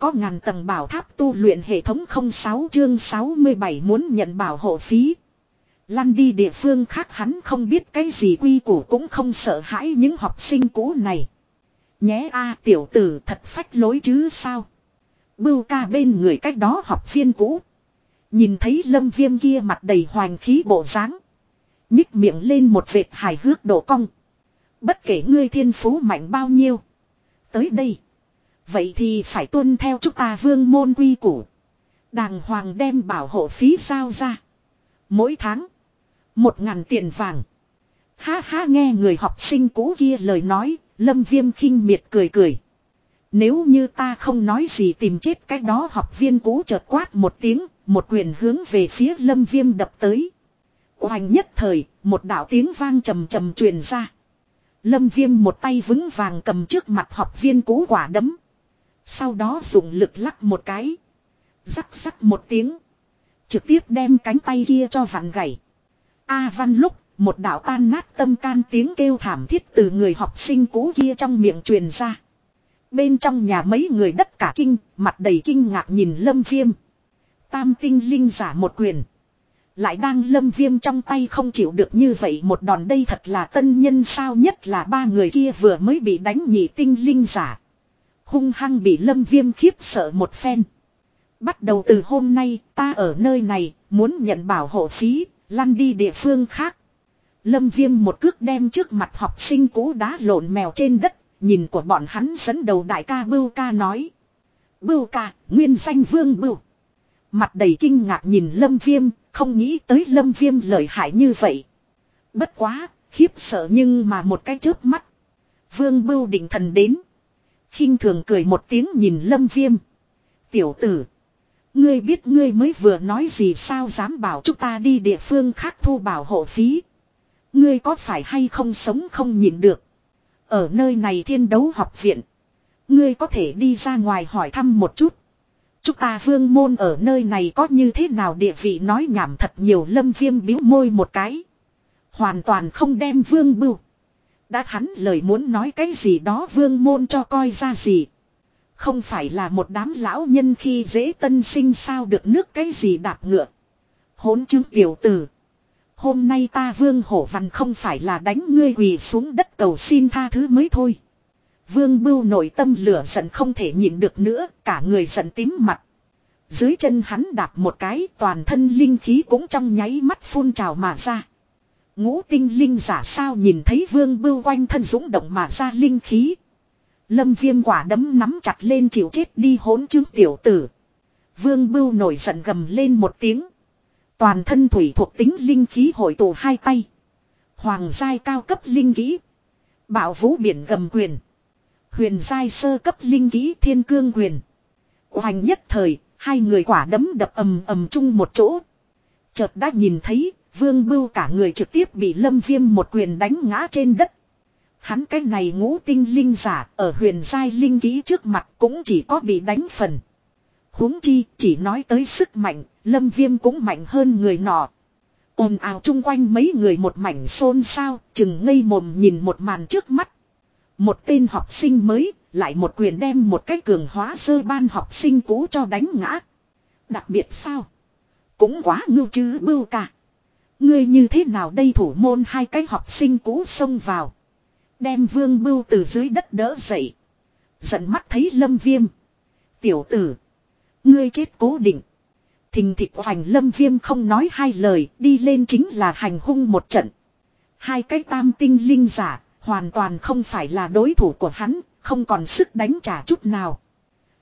có ngàn tầng bảo tháp tu luyện hệ thống 06 chương 67 muốn nhận bảo hộ phí. Lăn đi địa phương khác hắn không biết cái gì quy củ cũng không sợ hãi những học sinh cũ này. Nhé a, tiểu tử, thật phách lối chứ sao. Bưu ca bên người cách đó học viên cũ. Nhìn thấy lâm viêm kia mặt đầy hoành khí bộ dáng nhích miệng lên một vệt hài hước độ cong. Bất kể ngươi thiên phú mạnh bao nhiêu. Tới đây. Vậy thì phải tuân theo chúng ta vương môn quy củ. Đàng hoàng đem bảo hộ phí sao ra. Mỗi tháng. Một ngàn tiền vàng. Ha ha nghe người học sinh cũ kia lời nói. Lâm viêm khinh miệt cười cười. Nếu như ta không nói gì tìm chết cái đó học viên cũ chợt quát một tiếng. Một quyền hướng về phía lâm viêm đập tới. Hoành nhất thời, một đạo tiếng vang trầm trầm truyền ra. Lâm viêm một tay vững vàng cầm trước mặt học viên cũ quả đấm. Sau đó dùng lực lắc một cái. Rắc rắc một tiếng. Trực tiếp đem cánh tay kia cho vặn gãy. A văn lúc, một đạo tan nát tâm can tiếng kêu thảm thiết từ người học sinh cũ kia trong miệng truyền ra. Bên trong nhà mấy người đất cả kinh, mặt đầy kinh ngạc nhìn lâm viêm. Tam tinh linh giả một quyền. Lại đang lâm viêm trong tay không chịu được như vậy một đòn đây thật là tân nhân sao nhất là ba người kia vừa mới bị đánh nhị tinh linh giả. Hung hăng bị lâm viêm khiếp sợ một phen. Bắt đầu từ hôm nay ta ở nơi này muốn nhận bảo hộ phí, lăn đi địa phương khác. Lâm viêm một cước đem trước mặt học sinh cũ đá lộn mèo trên đất, nhìn của bọn hắn dẫn đầu đại ca Bưu ca nói. Bưu ca, nguyên danh vương bưu. Mặt đầy kinh ngạc nhìn lâm viêm, không nghĩ tới lâm viêm lợi hại như vậy. Bất quá, khiếp sợ nhưng mà một cái chớp mắt. Vương bưu định thần đến khinh thường cười một tiếng nhìn lâm viêm. Tiểu tử. Ngươi biết ngươi mới vừa nói gì sao dám bảo chúng ta đi địa phương khác thu bảo hộ phí. Ngươi có phải hay không sống không nhìn được. Ở nơi này thiên đấu học viện. Ngươi có thể đi ra ngoài hỏi thăm một chút. Chúng ta vương môn ở nơi này có như thế nào địa vị nói nhảm thật nhiều lâm viêm biếu môi một cái. Hoàn toàn không đem vương bưu. Đã hắn lời muốn nói cái gì đó vương môn cho coi ra gì. Không phải là một đám lão nhân khi dễ tân sinh sao được nước cái gì đạp ngựa. Hốn chứng tiểu tử. Hôm nay ta vương hổ văn không phải là đánh ngươi quỳ xuống đất cầu xin tha thứ mới thôi. Vương bưu nội tâm lửa giận không thể nhịn được nữa, cả người giận tím mặt. Dưới chân hắn đạp một cái, toàn thân linh khí cũng trong nháy mắt phun trào mà ra. Ngũ tinh linh giả sao nhìn thấy vương bưu quanh thân dũng động mà ra linh khí. Lâm viêm quả đấm nắm chặt lên chịu chết đi hỗn chứng tiểu tử. Vương bưu nổi giận gầm lên một tiếng. Toàn thân thủy thuộc tính linh khí hội tụ hai tay. Hoàng giai cao cấp linh khí. Bảo vũ biển gầm quyền. Huyền giai sơ cấp linh kỹ thiên cương quyền. Hoành nhất thời, hai người quả đấm đập ầm ầm chung một chỗ. Chợt đã nhìn thấy, vương bưu cả người trực tiếp bị lâm viêm một quyền đánh ngã trên đất. Hắn cái này ngũ tinh linh giả ở huyền giai linh ký trước mặt cũng chỉ có bị đánh phần. huống chi chỉ nói tới sức mạnh, lâm viêm cũng mạnh hơn người nọ. ồn ào chung quanh mấy người một mảnh xôn xao, chừng ngây mồm nhìn một màn trước mắt. Một tên học sinh mới, lại một quyền đem một cái cường hóa sơ ban học sinh cũ cho đánh ngã. Đặc biệt sao? Cũng quá ngưu chứ bưu cả. Ngươi như thế nào đây thủ môn hai cái học sinh cũ xông vào. Đem vương bưu từ dưới đất đỡ dậy. Giận mắt thấy lâm viêm. Tiểu tử. Ngươi chết cố định. Thình thịt hoành lâm viêm không nói hai lời đi lên chính là hành hung một trận. Hai cái tam tinh linh giả Hoàn toàn không phải là đối thủ của hắn, không còn sức đánh trả chút nào.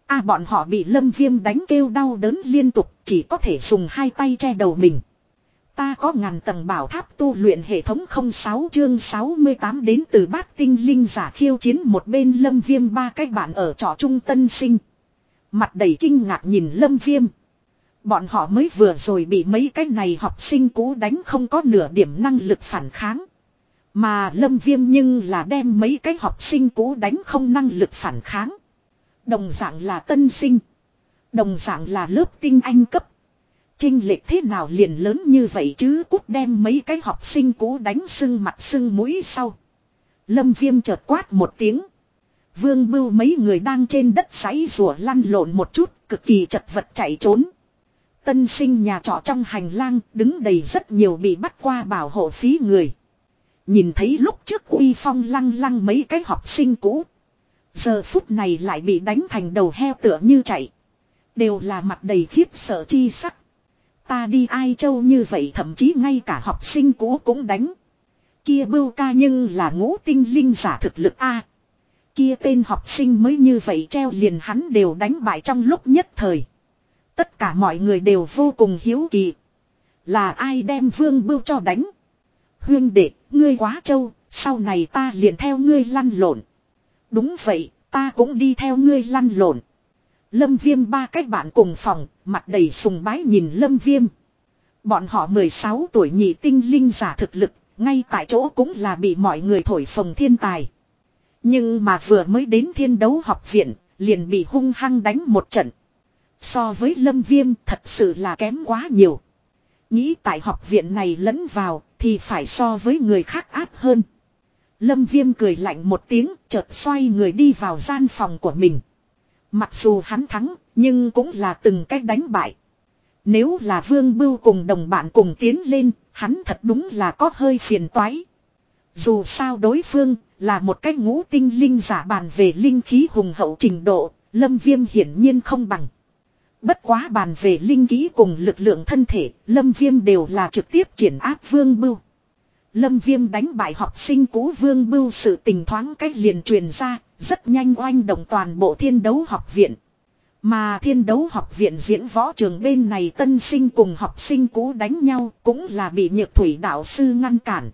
a bọn họ bị lâm viêm đánh kêu đau đớn liên tục, chỉ có thể dùng hai tay che đầu mình. Ta có ngàn tầng bảo tháp tu luyện hệ thống 06 chương 68 đến từ bát tinh linh giả khiêu chiến một bên lâm viêm, ba cách bạn ở trọ trung tân sinh. Mặt đầy kinh ngạc nhìn lâm viêm. Bọn họ mới vừa rồi bị mấy cái này học sinh cũ đánh không có nửa điểm năng lực phản kháng. Mà lâm viêm nhưng là đem mấy cái học sinh cũ đánh không năng lực phản kháng. Đồng dạng là tân sinh. Đồng dạng là lớp tinh anh cấp. Trinh lệch thế nào liền lớn như vậy chứ cút đem mấy cái học sinh cũ đánh sưng mặt sưng mũi sau. Lâm viêm chợt quát một tiếng. Vương Bưu mấy người đang trên đất sáy rùa lăn lộn một chút, cực kỳ chật vật chạy trốn. Tân sinh nhà trọ trong hành lang đứng đầy rất nhiều bị bắt qua bảo hộ phí người. Nhìn thấy lúc trước uy phong lăng lăng mấy cái học sinh cũ. Giờ phút này lại bị đánh thành đầu heo tựa như chạy. Đều là mặt đầy khiếp sợ chi sắc. Ta đi ai châu như vậy thậm chí ngay cả học sinh cũ cũng đánh. Kia bưu ca nhưng là ngũ tinh linh giả thực lực A. Kia tên học sinh mới như vậy treo liền hắn đều đánh bại trong lúc nhất thời. Tất cả mọi người đều vô cùng hiếu kỳ. Là ai đem vương bưu cho đánh. Huyên đệ, ngươi quá trâu, sau này ta liền theo ngươi lăn lộn. Đúng vậy, ta cũng đi theo ngươi lăn lộn. Lâm viêm ba cách bạn cùng phòng, mặt đầy sùng bái nhìn lâm viêm. Bọn họ 16 tuổi nhị tinh linh giả thực lực, ngay tại chỗ cũng là bị mọi người thổi phồng thiên tài. Nhưng mà vừa mới đến thiên đấu học viện, liền bị hung hăng đánh một trận. So với lâm viêm thật sự là kém quá nhiều. Nghĩ tại học viện này lẫn vào thì phải so với người khác áp hơn. Lâm viêm cười lạnh một tiếng chợt xoay người đi vào gian phòng của mình. Mặc dù hắn thắng nhưng cũng là từng cách đánh bại. Nếu là vương bưu cùng đồng bạn cùng tiến lên hắn thật đúng là có hơi phiền toái. Dù sao đối phương là một cái ngũ tinh linh giả bàn về linh khí hùng hậu trình độ, lâm viêm hiển nhiên không bằng. Bất quá bàn về linh khí cùng lực lượng thân thể, Lâm Viêm đều là trực tiếp triển áp Vương Bưu. Lâm Viêm đánh bại học sinh cũ Vương Bưu sự tình thoáng cách liền truyền ra, rất nhanh oanh động toàn bộ thiên đấu học viện. Mà thiên đấu học viện diễn võ trường bên này tân sinh cùng học sinh cũ đánh nhau cũng là bị nhược thủy đạo sư ngăn cản.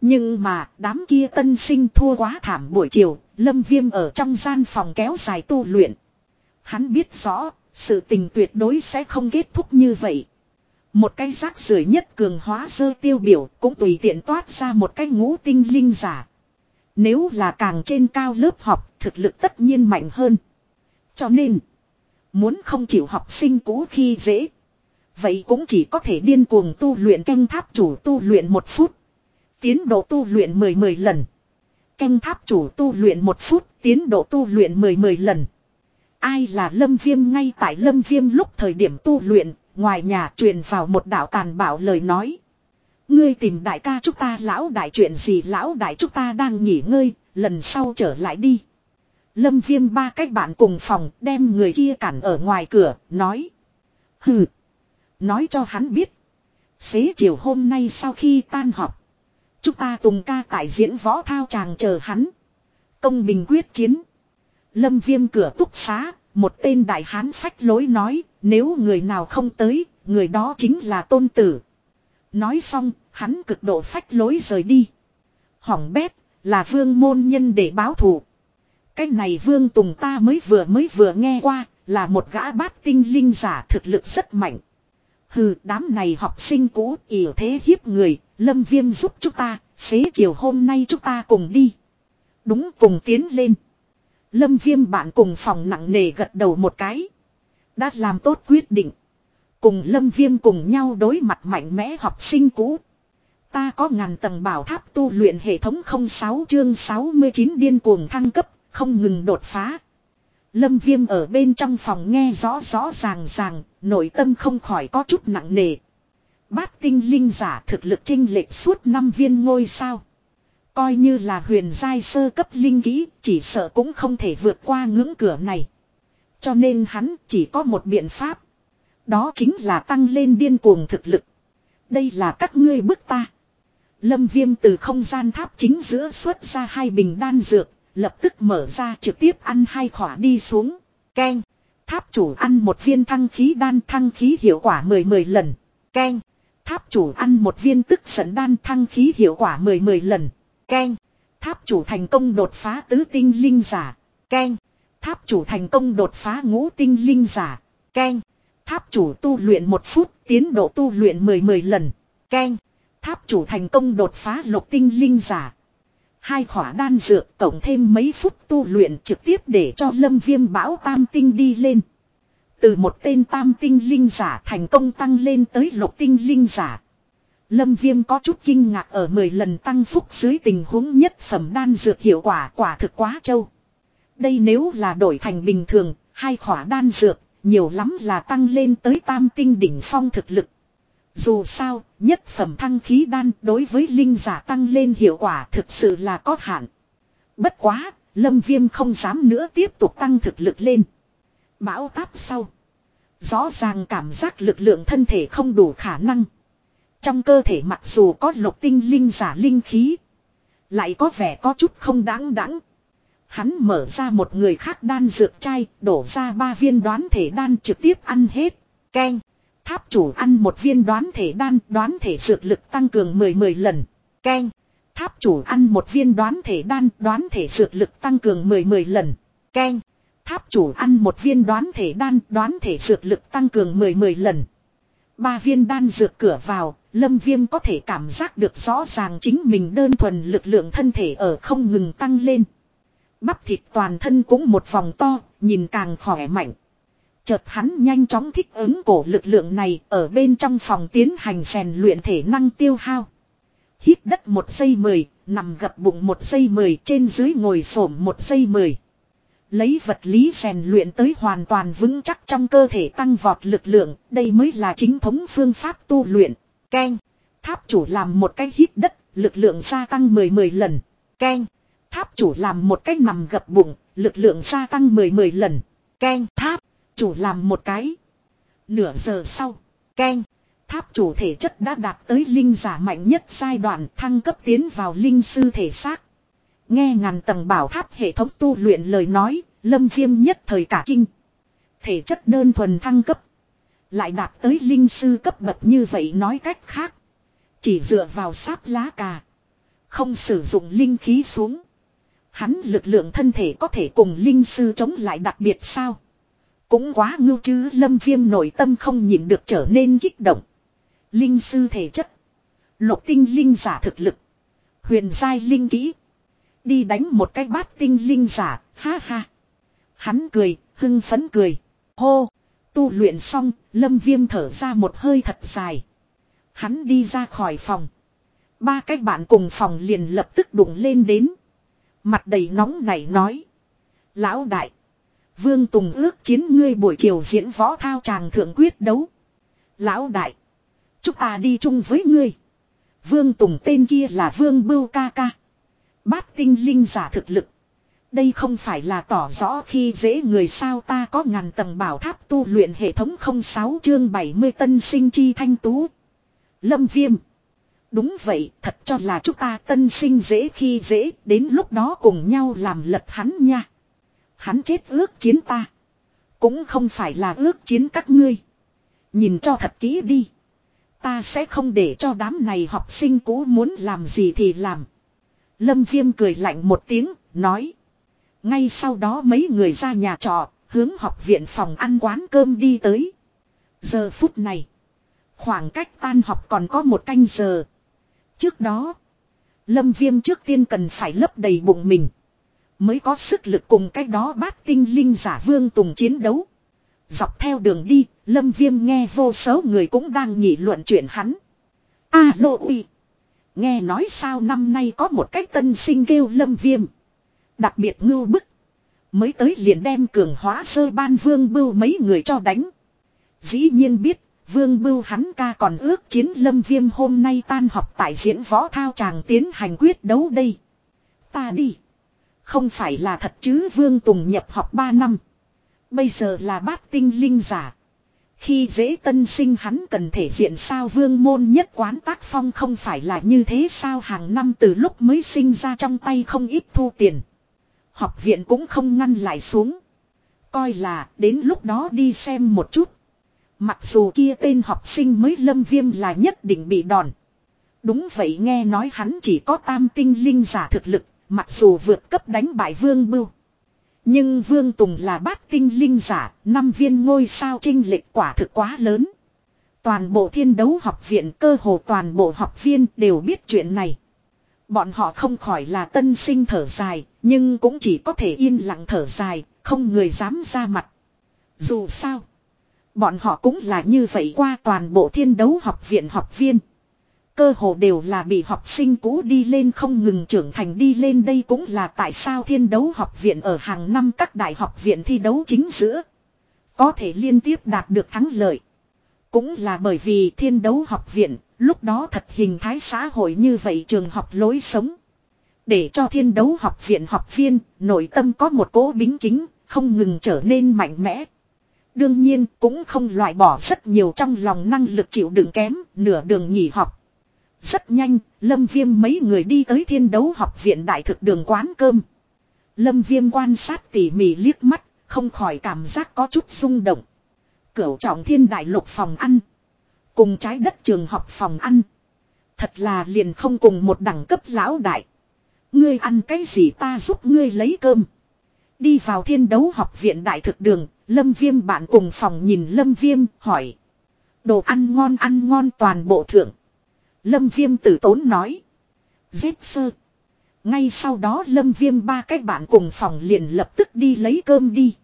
Nhưng mà đám kia tân sinh thua quá thảm buổi chiều, Lâm Viêm ở trong gian phòng kéo dài tu luyện. Hắn biết rõ, sự tình tuyệt đối sẽ không kết thúc như vậy. Một cái rác rưởi nhất cường hóa sơ tiêu biểu cũng tùy tiện toát ra một cái ngũ tinh linh giả. Nếu là càng trên cao lớp học, thực lực tất nhiên mạnh hơn. Cho nên, muốn không chịu học sinh cũ khi dễ. Vậy cũng chỉ có thể điên cuồng tu luyện canh tháp chủ tu luyện một phút. Tiến độ tu luyện 10-10 lần. Canh tháp chủ tu luyện một phút, tiến độ tu luyện 10-10 lần. Ai là lâm viêm ngay tại lâm viêm lúc thời điểm tu luyện, ngoài nhà truyền vào một đạo tàn bảo lời nói. Ngươi tìm đại ca chúng ta lão đại chuyện gì lão đại chúng ta đang nghỉ ngơi, lần sau trở lại đi. Lâm viêm ba cách bạn cùng phòng đem người kia cản ở ngoài cửa, nói. Hừ. Nói cho hắn biết. Xế chiều hôm nay sau khi tan họp. Chúng ta tùng ca tại diễn võ thao chàng chờ hắn. Công bình quyết chiến. Lâm viêm cửa túc xá, một tên đại hán phách lối nói, nếu người nào không tới, người đó chính là tôn tử. Nói xong, hắn cực độ phách lối rời đi. Hỏng bét, là vương môn nhân để báo thù. Cái này vương tùng ta mới vừa mới vừa nghe qua, là một gã bát tinh linh giả thực lực rất mạnh. Hừ, đám này học sinh cũ, ỉa thế hiếp người, lâm viêm giúp chúng ta, xế chiều hôm nay chúng ta cùng đi. Đúng cùng tiến lên. Lâm viêm bạn cùng phòng nặng nề gật đầu một cái. Đã làm tốt quyết định. Cùng lâm viêm cùng nhau đối mặt mạnh mẽ học sinh cũ. Ta có ngàn tầng bảo tháp tu luyện hệ thống 06 chương 69 điên cuồng thăng cấp, không ngừng đột phá. Lâm viêm ở bên trong phòng nghe rõ rõ ràng ràng, nội tâm không khỏi có chút nặng nề. Bát tinh linh giả thực lực trinh lệch suốt năm viên ngôi sao. Coi như là huyền giai sơ cấp linh kỹ, chỉ sợ cũng không thể vượt qua ngưỡng cửa này. Cho nên hắn chỉ có một biện pháp. Đó chính là tăng lên điên cuồng thực lực. Đây là các ngươi bức ta. Lâm viêm từ không gian tháp chính giữa xuất ra hai bình đan dược, lập tức mở ra trực tiếp ăn hai khỏa đi xuống. Ken. Tháp chủ ăn một viên thăng khí đan thăng khí hiệu quả 10-10 lần. Ken. Tháp chủ ăn một viên tức sẵn đan thăng khí hiệu quả 10-10 lần. Ken. Tháp chủ thành công đột phá tứ tinh linh giả. Ken. Tháp chủ thành công đột phá ngũ tinh linh giả. Ken. Tháp chủ tu luyện một phút, tiến độ tu luyện 10-10 lần. Keng. Tháp chủ thành công đột phá lục tinh linh giả. Hai khỏa đan dược cộng thêm mấy phút tu luyện trực tiếp để cho lâm viêm bão tam tinh đi lên. Từ một tên tam tinh linh giả thành công tăng lên tới lục tinh linh giả. Lâm Viêm có chút kinh ngạc ở 10 lần tăng phúc dưới tình huống nhất phẩm đan dược hiệu quả quả thực quá trâu. Đây nếu là đổi thành bình thường, hai khỏa đan dược, nhiều lắm là tăng lên tới tam tinh đỉnh phong thực lực. Dù sao, nhất phẩm thăng khí đan đối với linh giả tăng lên hiệu quả thực sự là có hạn. Bất quá, lâm viêm không dám nữa tiếp tục tăng thực lực lên. Bão táp sau. Rõ ràng cảm giác lực lượng thân thể không đủ khả năng. Trong cơ thể mặc dù có lục tinh linh giả linh khí. Lại có vẻ có chút không đáng đáng. Hắn mở ra một người khác đan dược chai, đổ ra ba viên đoán thể đan trực tiếp ăn hết. Keng. Tháp chủ ăn một viên đoán thể đan, đoán thể dược lực tăng cường 10-10 lần. Keng. Tháp chủ ăn một viên đoán thể đan, đoán thể dược lực tăng cường 10-10 lần. Keng. Tháp chủ ăn một viên đoán thể đan, đoán thể dược lực tăng cường 10-10 lần. Ba viên đan dược cửa vào, lâm viêm có thể cảm giác được rõ ràng chính mình đơn thuần lực lượng thân thể ở không ngừng tăng lên. Bắp thịt toàn thân cũng một vòng to, nhìn càng khỏe mạnh. Chợt hắn nhanh chóng thích ứng cổ lực lượng này ở bên trong phòng tiến hành rèn luyện thể năng tiêu hao. Hít đất một giây mười, nằm gập bụng một giây mười, trên dưới ngồi xổm một giây mười. Lấy vật lý rèn luyện tới hoàn toàn vững chắc trong cơ thể tăng vọt lực lượng, đây mới là chính thống phương pháp tu luyện. Keng, tháp chủ làm một cái hít đất, lực lượng gia tăng 10-10 lần. Keng, tháp chủ làm một cái nằm gập bụng, lực lượng gia tăng 10-10 lần. Keng tháp chủ làm một cái. Nửa giờ sau, keng, tháp chủ thể chất đã đạt tới linh giả mạnh nhất giai đoạn thăng cấp tiến vào linh sư thể xác. Nghe ngàn tầng bảo tháp hệ thống tu luyện lời nói, lâm viêm nhất thời cả kinh. Thể chất đơn thuần thăng cấp. Lại đạt tới linh sư cấp bậc như vậy nói cách khác. Chỉ dựa vào sáp lá cà. Không sử dụng linh khí xuống. Hắn lực lượng thân thể có thể cùng linh sư chống lại đặc biệt sao. Cũng quá ngưu chứ lâm viêm nội tâm không nhịn được trở nên kích động. Linh sư thể chất. Lục tinh linh giả thực lực. Huyền giai linh kỹ. Đi đánh một cái bát tinh linh giả, ha ha. Hắn cười, hưng phấn cười. Hô, tu luyện xong, lâm viêm thở ra một hơi thật dài. Hắn đi ra khỏi phòng. Ba cái bạn cùng phòng liền lập tức đụng lên đến. Mặt đầy nóng nảy nói. Lão đại. Vương Tùng ước chiến ngươi buổi chiều diễn võ thao tràng thượng quyết đấu. Lão đại. Chúng ta đi chung với ngươi. Vương Tùng tên kia là Vương Bưu ca ca. Bát tinh linh giả thực lực. Đây không phải là tỏ rõ khi dễ người sao ta có ngàn tầng bảo tháp tu luyện hệ thống 06 chương 70 tân sinh chi thanh tú. Lâm viêm. Đúng vậy, thật cho là chúng ta tân sinh dễ khi dễ, đến lúc đó cùng nhau làm lật hắn nha. Hắn chết ước chiến ta. Cũng không phải là ước chiến các ngươi. Nhìn cho thật kỹ đi. Ta sẽ không để cho đám này học sinh cũ muốn làm gì thì làm. Lâm Viêm cười lạnh một tiếng, nói. Ngay sau đó mấy người ra nhà trọ, hướng học viện phòng ăn quán cơm đi tới. Giờ phút này, khoảng cách tan học còn có một canh giờ. Trước đó, Lâm Viêm trước tiên cần phải lấp đầy bụng mình. Mới có sức lực cùng cách đó bát tinh linh giả vương tùng chiến đấu. Dọc theo đường đi, Lâm Viêm nghe vô số người cũng đang nhị luận chuyện hắn. A lô uy. Nghe nói sao năm nay có một cách tân sinh kêu lâm viêm. Đặc biệt ngưu bức. Mới tới liền đem cường hóa sơ ban vương bưu mấy người cho đánh. Dĩ nhiên biết, vương bưu hắn ca còn ước chiến lâm viêm hôm nay tan học tại diễn võ thao tràng tiến hành quyết đấu đây. Ta đi. Không phải là thật chứ vương tùng nhập học 3 năm. Bây giờ là bát tinh linh giả. Khi dễ tân sinh hắn cần thể diện sao vương môn nhất quán tác phong không phải là như thế sao hàng năm từ lúc mới sinh ra trong tay không ít thu tiền. Học viện cũng không ngăn lại xuống. Coi là đến lúc đó đi xem một chút. Mặc dù kia tên học sinh mới lâm viêm là nhất định bị đòn. Đúng vậy nghe nói hắn chỉ có tam tinh linh giả thực lực, mặc dù vượt cấp đánh bại vương bưu. Nhưng Vương Tùng là bát tinh linh giả, năm viên ngôi sao trinh lệch quả thực quá lớn. Toàn bộ thiên đấu học viện cơ hồ toàn bộ học viên đều biết chuyện này. Bọn họ không khỏi là tân sinh thở dài, nhưng cũng chỉ có thể yên lặng thở dài, không người dám ra mặt. Dù sao, bọn họ cũng là như vậy qua toàn bộ thiên đấu học viện học viên. Cơ hồ đều là bị học sinh cũ đi lên không ngừng trưởng thành đi lên đây cũng là tại sao thiên đấu học viện ở hàng năm các đại học viện thi đấu chính giữa. Có thể liên tiếp đạt được thắng lợi. Cũng là bởi vì thiên đấu học viện, lúc đó thật hình thái xã hội như vậy trường học lối sống. Để cho thiên đấu học viện học viên, nội tâm có một cố bính kính, không ngừng trở nên mạnh mẽ. Đương nhiên cũng không loại bỏ rất nhiều trong lòng năng lực chịu đựng kém, nửa đường nghỉ học. Rất nhanh, Lâm Viêm mấy người đi tới thiên đấu học viện đại thực đường quán cơm. Lâm Viêm quan sát tỉ mỉ liếc mắt, không khỏi cảm giác có chút rung động. Cửu trọng thiên đại lục phòng ăn. Cùng trái đất trường học phòng ăn. Thật là liền không cùng một đẳng cấp lão đại. Ngươi ăn cái gì ta giúp ngươi lấy cơm. Đi vào thiên đấu học viện đại thực đường, Lâm Viêm bạn cùng phòng nhìn Lâm Viêm hỏi. Đồ ăn ngon ăn ngon toàn bộ thượng. Lâm Viêm tử tốn nói. Dép sơ. Ngay sau đó Lâm Viêm ba cái bạn cùng phòng liền lập tức đi lấy cơm đi.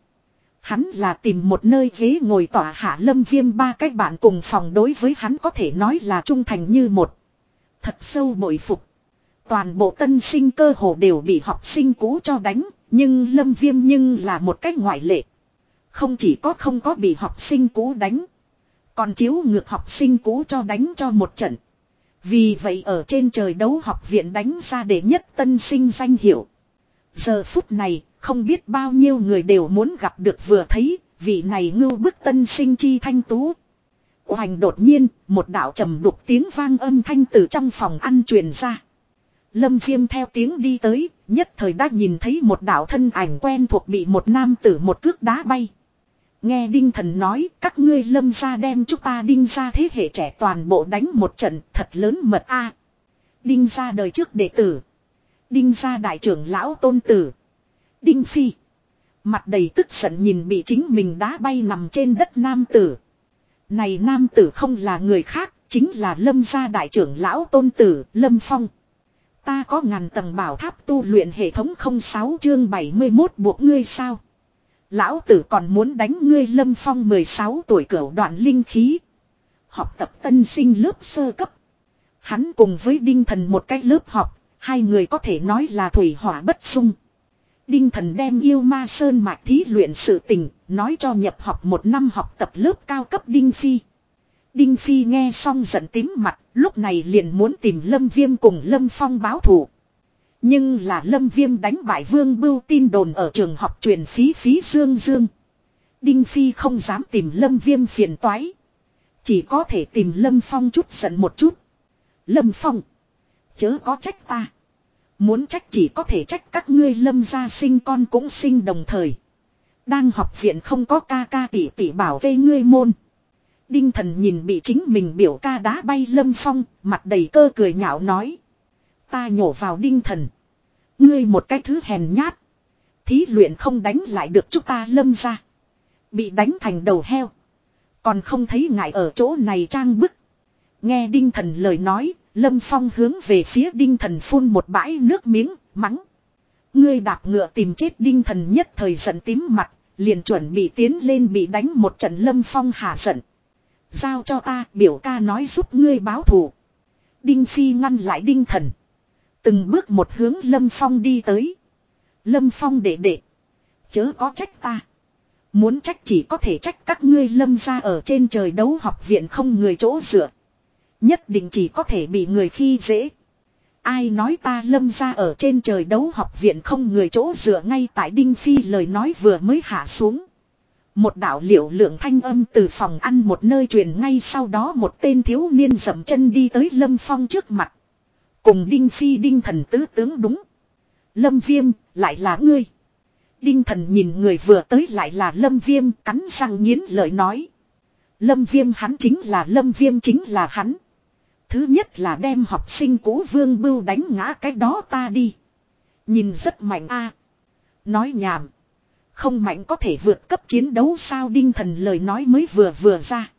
Hắn là tìm một nơi ghế ngồi tỏa hạ Lâm Viêm ba cái bạn cùng phòng đối với hắn có thể nói là trung thành như một. Thật sâu bội phục. Toàn bộ tân sinh cơ hồ đều bị học sinh cũ cho đánh, nhưng Lâm Viêm nhưng là một cách ngoại lệ. Không chỉ có không có bị học sinh cũ đánh, còn chiếu ngược học sinh cũ cho đánh cho một trận. Vì vậy ở trên trời đấu học viện đánh ra để nhất tân sinh danh hiệu. Giờ phút này, không biết bao nhiêu người đều muốn gặp được vừa thấy, vị này ngưu bức tân sinh chi thanh tú. Hoành đột nhiên, một đạo trầm đục tiếng vang âm thanh từ trong phòng ăn truyền ra. Lâm Viêm theo tiếng đi tới, nhất thời đã nhìn thấy một đạo thân ảnh quen thuộc bị một nam tử một cước đá bay. Nghe Đinh Thần nói, các ngươi lâm ra đem chúng ta đinh ra thế hệ trẻ toàn bộ đánh một trận thật lớn mật a Đinh ra đời trước đệ tử. Đinh ra đại trưởng lão tôn tử. Đinh Phi. Mặt đầy tức giận nhìn bị chính mình đá bay nằm trên đất nam tử. Này nam tử không là người khác, chính là lâm gia đại trưởng lão tôn tử, lâm phong. Ta có ngàn tầng bảo tháp tu luyện hệ thống 06 chương 71 buộc ngươi sao. Lão tử còn muốn đánh ngươi lâm phong 16 tuổi cửu đoạn linh khí. Học tập tân sinh lớp sơ cấp. Hắn cùng với đinh thần một cái lớp học, hai người có thể nói là thủy hỏa bất dung. Đinh thần đem yêu ma sơn mạch thí luyện sự tình, nói cho nhập học một năm học tập lớp cao cấp Đinh Phi. Đinh Phi nghe xong giận tím mặt, lúc này liền muốn tìm Lâm Viêm cùng Lâm Phong báo thù. Nhưng là Lâm Viêm đánh bại Vương Bưu tin đồn ở trường học truyền phí phí dương dương. Đinh Phi không dám tìm Lâm Viêm phiền toái. Chỉ có thể tìm Lâm Phong chút giận một chút. Lâm Phong. Chớ có trách ta. Muốn trách chỉ có thể trách các ngươi lâm gia sinh con cũng sinh đồng thời. Đang học viện không có ca ca tỷ tỷ bảo vệ ngươi môn. Đinh thần nhìn bị chính mình biểu ca đá bay lâm phong, mặt đầy cơ cười nhạo nói. Ta nhổ vào đinh thần. Ngươi một cái thứ hèn nhát. Thí luyện không đánh lại được chúng ta lâm ra. Bị đánh thành đầu heo. Còn không thấy ngại ở chỗ này trang bức. Nghe đinh thần lời nói, lâm phong hướng về phía đinh thần phun một bãi nước miếng, mắng. Ngươi đạp ngựa tìm chết đinh thần nhất thời giận tím mặt, liền chuẩn bị tiến lên bị đánh một trận lâm phong hạ giận. Giao cho ta, biểu ca nói giúp ngươi báo thù. Đinh Phi ngăn lại Đinh Thần. Từng bước một hướng Lâm Phong đi tới. Lâm Phong đệ đệ. Chớ có trách ta. Muốn trách chỉ có thể trách các ngươi lâm ra ở trên trời đấu học viện không người chỗ dựa. Nhất định chỉ có thể bị người khi dễ. Ai nói ta lâm ra ở trên trời đấu học viện không người chỗ dựa ngay tại Đinh Phi lời nói vừa mới hạ xuống. Một đạo liệu lượng thanh âm từ phòng ăn một nơi truyền ngay sau đó một tên thiếu niên dậm chân đi tới Lâm Phong trước mặt. Cùng Đinh Phi Đinh Thần tứ tướng đúng. Lâm Viêm, lại là ngươi. Đinh Thần nhìn người vừa tới lại là Lâm Viêm cắn răng nghiến lời nói. Lâm Viêm hắn chính là Lâm Viêm chính là hắn. Thứ nhất là đem học sinh cũ vương bưu đánh ngã cái đó ta đi. Nhìn rất mạnh a Nói nhảm. Không mạnh có thể vượt cấp chiến đấu sao đinh thần lời nói mới vừa vừa ra.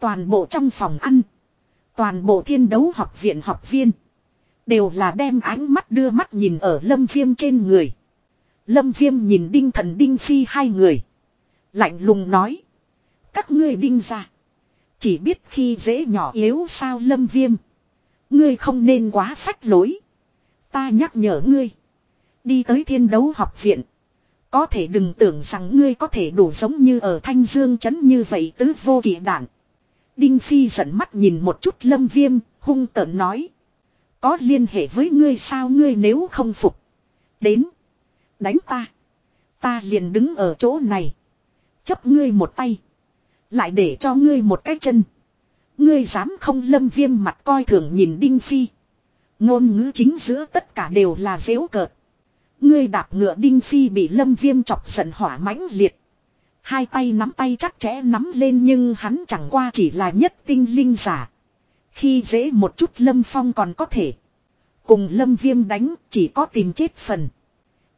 Toàn bộ trong phòng ăn. Toàn bộ thiên đấu học viện học viên. Đều là đem ánh mắt đưa mắt nhìn ở lâm viêm trên người. Lâm viêm nhìn đinh thần đinh phi hai người. Lạnh lùng nói. Các ngươi đinh ra. Chỉ biết khi dễ nhỏ yếu sao lâm viêm. Ngươi không nên quá phách lối. Ta nhắc nhở ngươi. Đi tới thiên đấu học viện. Có thể đừng tưởng rằng ngươi có thể đủ giống như ở Thanh Dương chấn như vậy tứ vô kỷ đạn. Đinh Phi giận mắt nhìn một chút lâm viêm, hung tợn nói. Có liên hệ với ngươi sao ngươi nếu không phục. Đến. Đánh ta. Ta liền đứng ở chỗ này. Chấp ngươi một tay. Lại để cho ngươi một cái chân. Ngươi dám không lâm viêm mặt coi thường nhìn Đinh Phi. Ngôn ngữ chính giữa tất cả đều là dễu cợt. Ngươi đạp ngựa Đinh Phi bị lâm viêm chọc giận hỏa mãnh liệt. Hai tay nắm tay chắc chẽ nắm lên nhưng hắn chẳng qua chỉ là nhất tinh linh giả. Khi dễ một chút lâm phong còn có thể. Cùng lâm viêm đánh chỉ có tìm chết phần.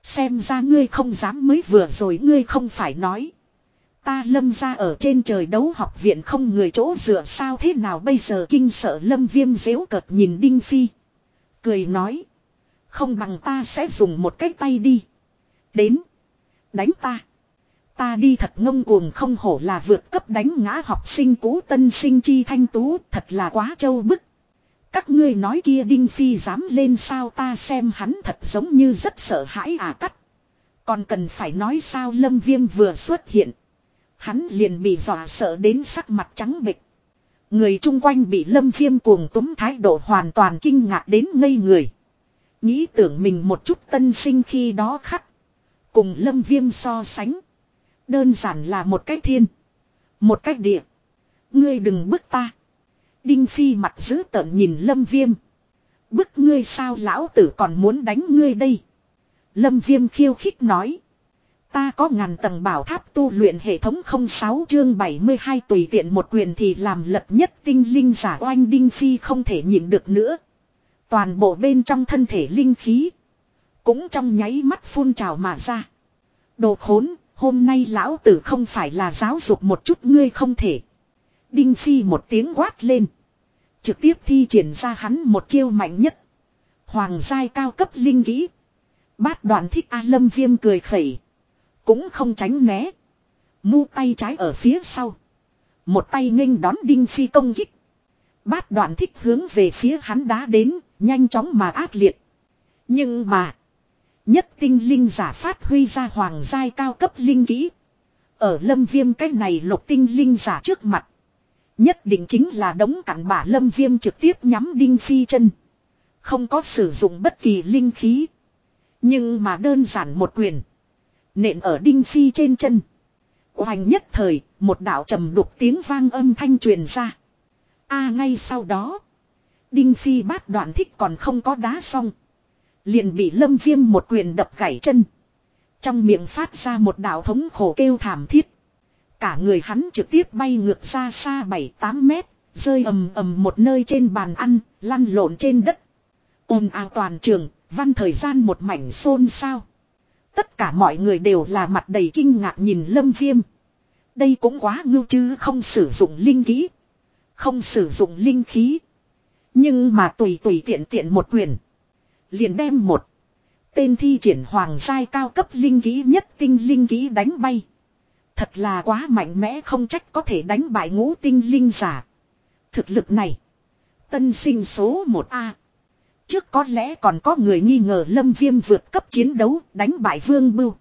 Xem ra ngươi không dám mới vừa rồi ngươi không phải nói. Ta lâm ra ở trên trời đấu học viện không người chỗ dựa sao thế nào bây giờ kinh sợ lâm viêm dễu cợt nhìn Đinh Phi. Cười nói. Không bằng ta sẽ dùng một cái tay đi. Đến. Đánh ta. Ta đi thật ngông cuồng không hổ là vượt cấp đánh ngã học sinh cũ tân sinh chi thanh tú, thật là quá trâu bức. Các ngươi nói kia Đinh Phi dám lên sao ta xem hắn thật giống như rất sợ hãi à cắt. Còn cần phải nói sao Lâm Viêm vừa xuất hiện. Hắn liền bị dọa sợ đến sắc mặt trắng bịch. Người chung quanh bị Lâm Viêm cuồng túm thái độ hoàn toàn kinh ngạc đến ngây người. Nghĩ tưởng mình một chút tân sinh khi đó khắc. Cùng Lâm Viêm so sánh. Đơn giản là một cách thiên. Một cách địa. Ngươi đừng bức ta. Đinh Phi mặt giữ tợn nhìn Lâm Viêm. Bức ngươi sao lão tử còn muốn đánh ngươi đây. Lâm Viêm khiêu khích nói. Ta có ngàn tầng bảo tháp tu luyện hệ thống 06 chương 72 tùy tiện một quyền thì làm lật nhất tinh linh giả oanh Đinh Phi không thể nhịn được nữa. Toàn bộ bên trong thân thể linh khí. Cũng trong nháy mắt phun trào mà ra. Đồ khốn, hôm nay lão tử không phải là giáo dục một chút ngươi không thể. Đinh Phi một tiếng quát lên. Trực tiếp thi triển ra hắn một chiêu mạnh nhất. Hoàng giai cao cấp linh kỹ. Bát đoạn thích A Lâm Viêm cười khẩy. Cũng không tránh né. Mu tay trái ở phía sau. Một tay nghênh đón Đinh Phi công kích. Bát đoạn thích hướng về phía hắn đá đến, nhanh chóng mà ác liệt. Nhưng mà. Nhất tinh linh giả phát huy ra hoàng giai cao cấp linh kỹ. Ở lâm viêm cái này lục tinh linh giả trước mặt. Nhất định chính là đống cặn bả lâm viêm trực tiếp nhắm đinh phi chân. Không có sử dụng bất kỳ linh khí. Nhưng mà đơn giản một quyền. Nện ở đinh phi trên chân. Hoành nhất thời, một đạo trầm đục tiếng vang âm thanh truyền ra. a ngay sau đó. Đinh phi bát đoạn thích còn không có đá xong. Liền bị lâm viêm một quyền đập gãy chân. Trong miệng phát ra một đạo thống khổ kêu thảm thiết. Cả người hắn trực tiếp bay ngược ra xa 7-8 mét, rơi ầm ầm một nơi trên bàn ăn, lăn lộn trên đất. ồn ào toàn trường, văn thời gian một mảnh xôn xao. Tất cả mọi người đều là mặt đầy kinh ngạc nhìn lâm viêm. Đây cũng quá ngưu chứ không sử dụng linh khí, Không sử dụng linh khí. Nhưng mà tùy tùy tiện tiện một quyền. Liền đem một. Tên thi triển hoàng giai cao cấp linh ký nhất tinh linh ký đánh bay. Thật là quá mạnh mẽ, không trách có thể đánh bại ngũ tinh linh giả. Thực lực này. Tân sinh số 1A. Trước có lẽ còn có người nghi ngờ lâm viêm vượt cấp chiến đấu, đánh bại vương bưu.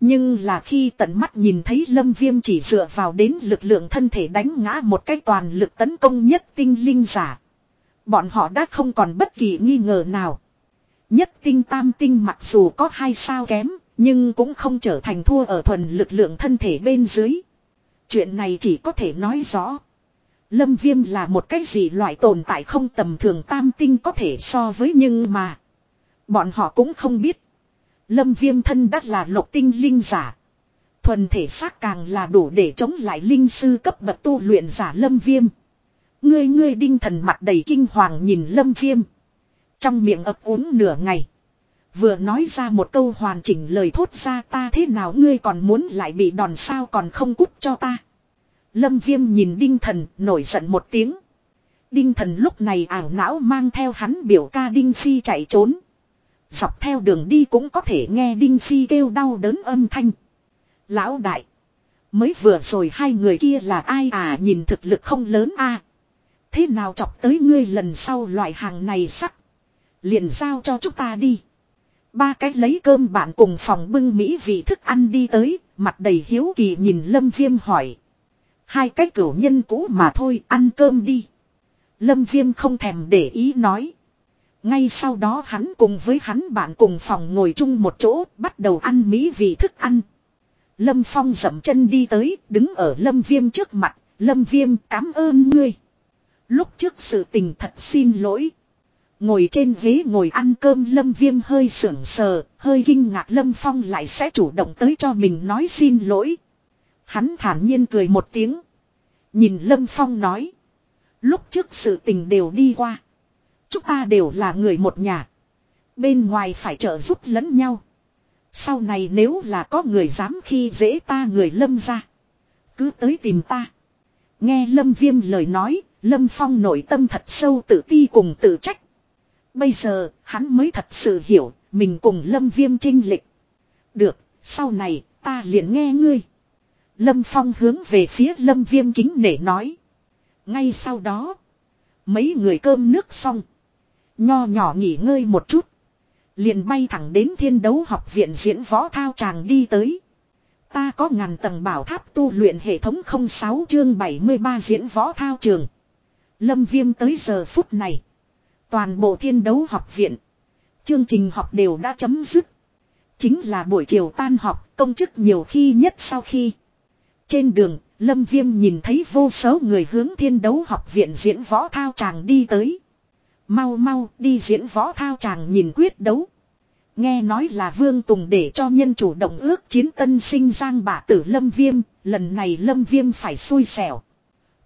Nhưng là khi tận mắt nhìn thấy lâm viêm chỉ dựa vào đến lực lượng thân thể đánh ngã một cách toàn lực tấn công nhất tinh linh giả. Bọn họ đã không còn bất kỳ nghi ngờ nào. Nhất tinh tam tinh mặc dù có hai sao kém, nhưng cũng không trở thành thua ở thuần lực lượng thân thể bên dưới. Chuyện này chỉ có thể nói rõ. Lâm viêm là một cái gì loại tồn tại không tầm thường tam tinh có thể so với nhưng mà. Bọn họ cũng không biết. Lâm viêm thân đắt là lục tinh linh giả. Thuần thể xác càng là đủ để chống lại linh sư cấp bậc tu luyện giả lâm viêm. Ngươi ngươi đinh thần mặt đầy kinh hoàng nhìn lâm viêm. Trong miệng ấp uống nửa ngày. Vừa nói ra một câu hoàn chỉnh lời thốt ra ta thế nào ngươi còn muốn lại bị đòn sao còn không cút cho ta. Lâm viêm nhìn đinh thần, nổi giận một tiếng. Đinh thần lúc này ảo não mang theo hắn biểu ca đinh phi chạy trốn. Dọc theo đường đi cũng có thể nghe đinh phi kêu đau đớn âm thanh. Lão đại. Mới vừa rồi hai người kia là ai à nhìn thực lực không lớn a Thế nào chọc tới ngươi lần sau loại hàng này sắc. Liền giao cho chúng ta đi. Ba cái lấy cơm bạn cùng phòng bưng mỹ vị thức ăn đi tới, mặt đầy hiếu kỳ nhìn Lâm Viêm hỏi. Hai cái cửu nhân cũ mà thôi, ăn cơm đi. Lâm Viêm không thèm để ý nói. Ngay sau đó hắn cùng với hắn bạn cùng phòng ngồi chung một chỗ, bắt đầu ăn mỹ vị thức ăn. Lâm Phong dậm chân đi tới, đứng ở Lâm Viêm trước mặt, Lâm Viêm cảm ơn ngươi. Lúc trước sự tình thật xin lỗi. Ngồi trên ghế ngồi ăn cơm Lâm Viêm hơi sưởng sờ, hơi kinh ngạc Lâm Phong lại sẽ chủ động tới cho mình nói xin lỗi. Hắn thản nhiên cười một tiếng. Nhìn Lâm Phong nói. Lúc trước sự tình đều đi qua. Chúng ta đều là người một nhà. Bên ngoài phải trợ giúp lẫn nhau. Sau này nếu là có người dám khi dễ ta người Lâm ra. Cứ tới tìm ta. Nghe Lâm Viêm lời nói, Lâm Phong nội tâm thật sâu tự ti cùng tự trách. Bây giờ, hắn mới thật sự hiểu, mình cùng Lâm Viêm trinh lịch. Được, sau này, ta liền nghe ngươi. Lâm Phong hướng về phía Lâm Viêm kính nể nói. Ngay sau đó, mấy người cơm nước xong. Nho nhỏ nghỉ ngơi một chút. Liền bay thẳng đến thiên đấu học viện diễn võ thao tràng đi tới. Ta có ngàn tầng bảo tháp tu luyện hệ thống 06 chương 73 diễn võ thao trường. Lâm Viêm tới giờ phút này. Toàn bộ thiên đấu học viện. Chương trình học đều đã chấm dứt. Chính là buổi chiều tan học công chức nhiều khi nhất sau khi. Trên đường, Lâm Viêm nhìn thấy vô số người hướng thiên đấu học viện diễn võ thao chàng đi tới. Mau mau đi diễn võ thao chàng nhìn quyết đấu. Nghe nói là Vương Tùng để cho nhân chủ động ước chiến tân sinh giang bả tử Lâm Viêm, lần này Lâm Viêm phải xui xẻo.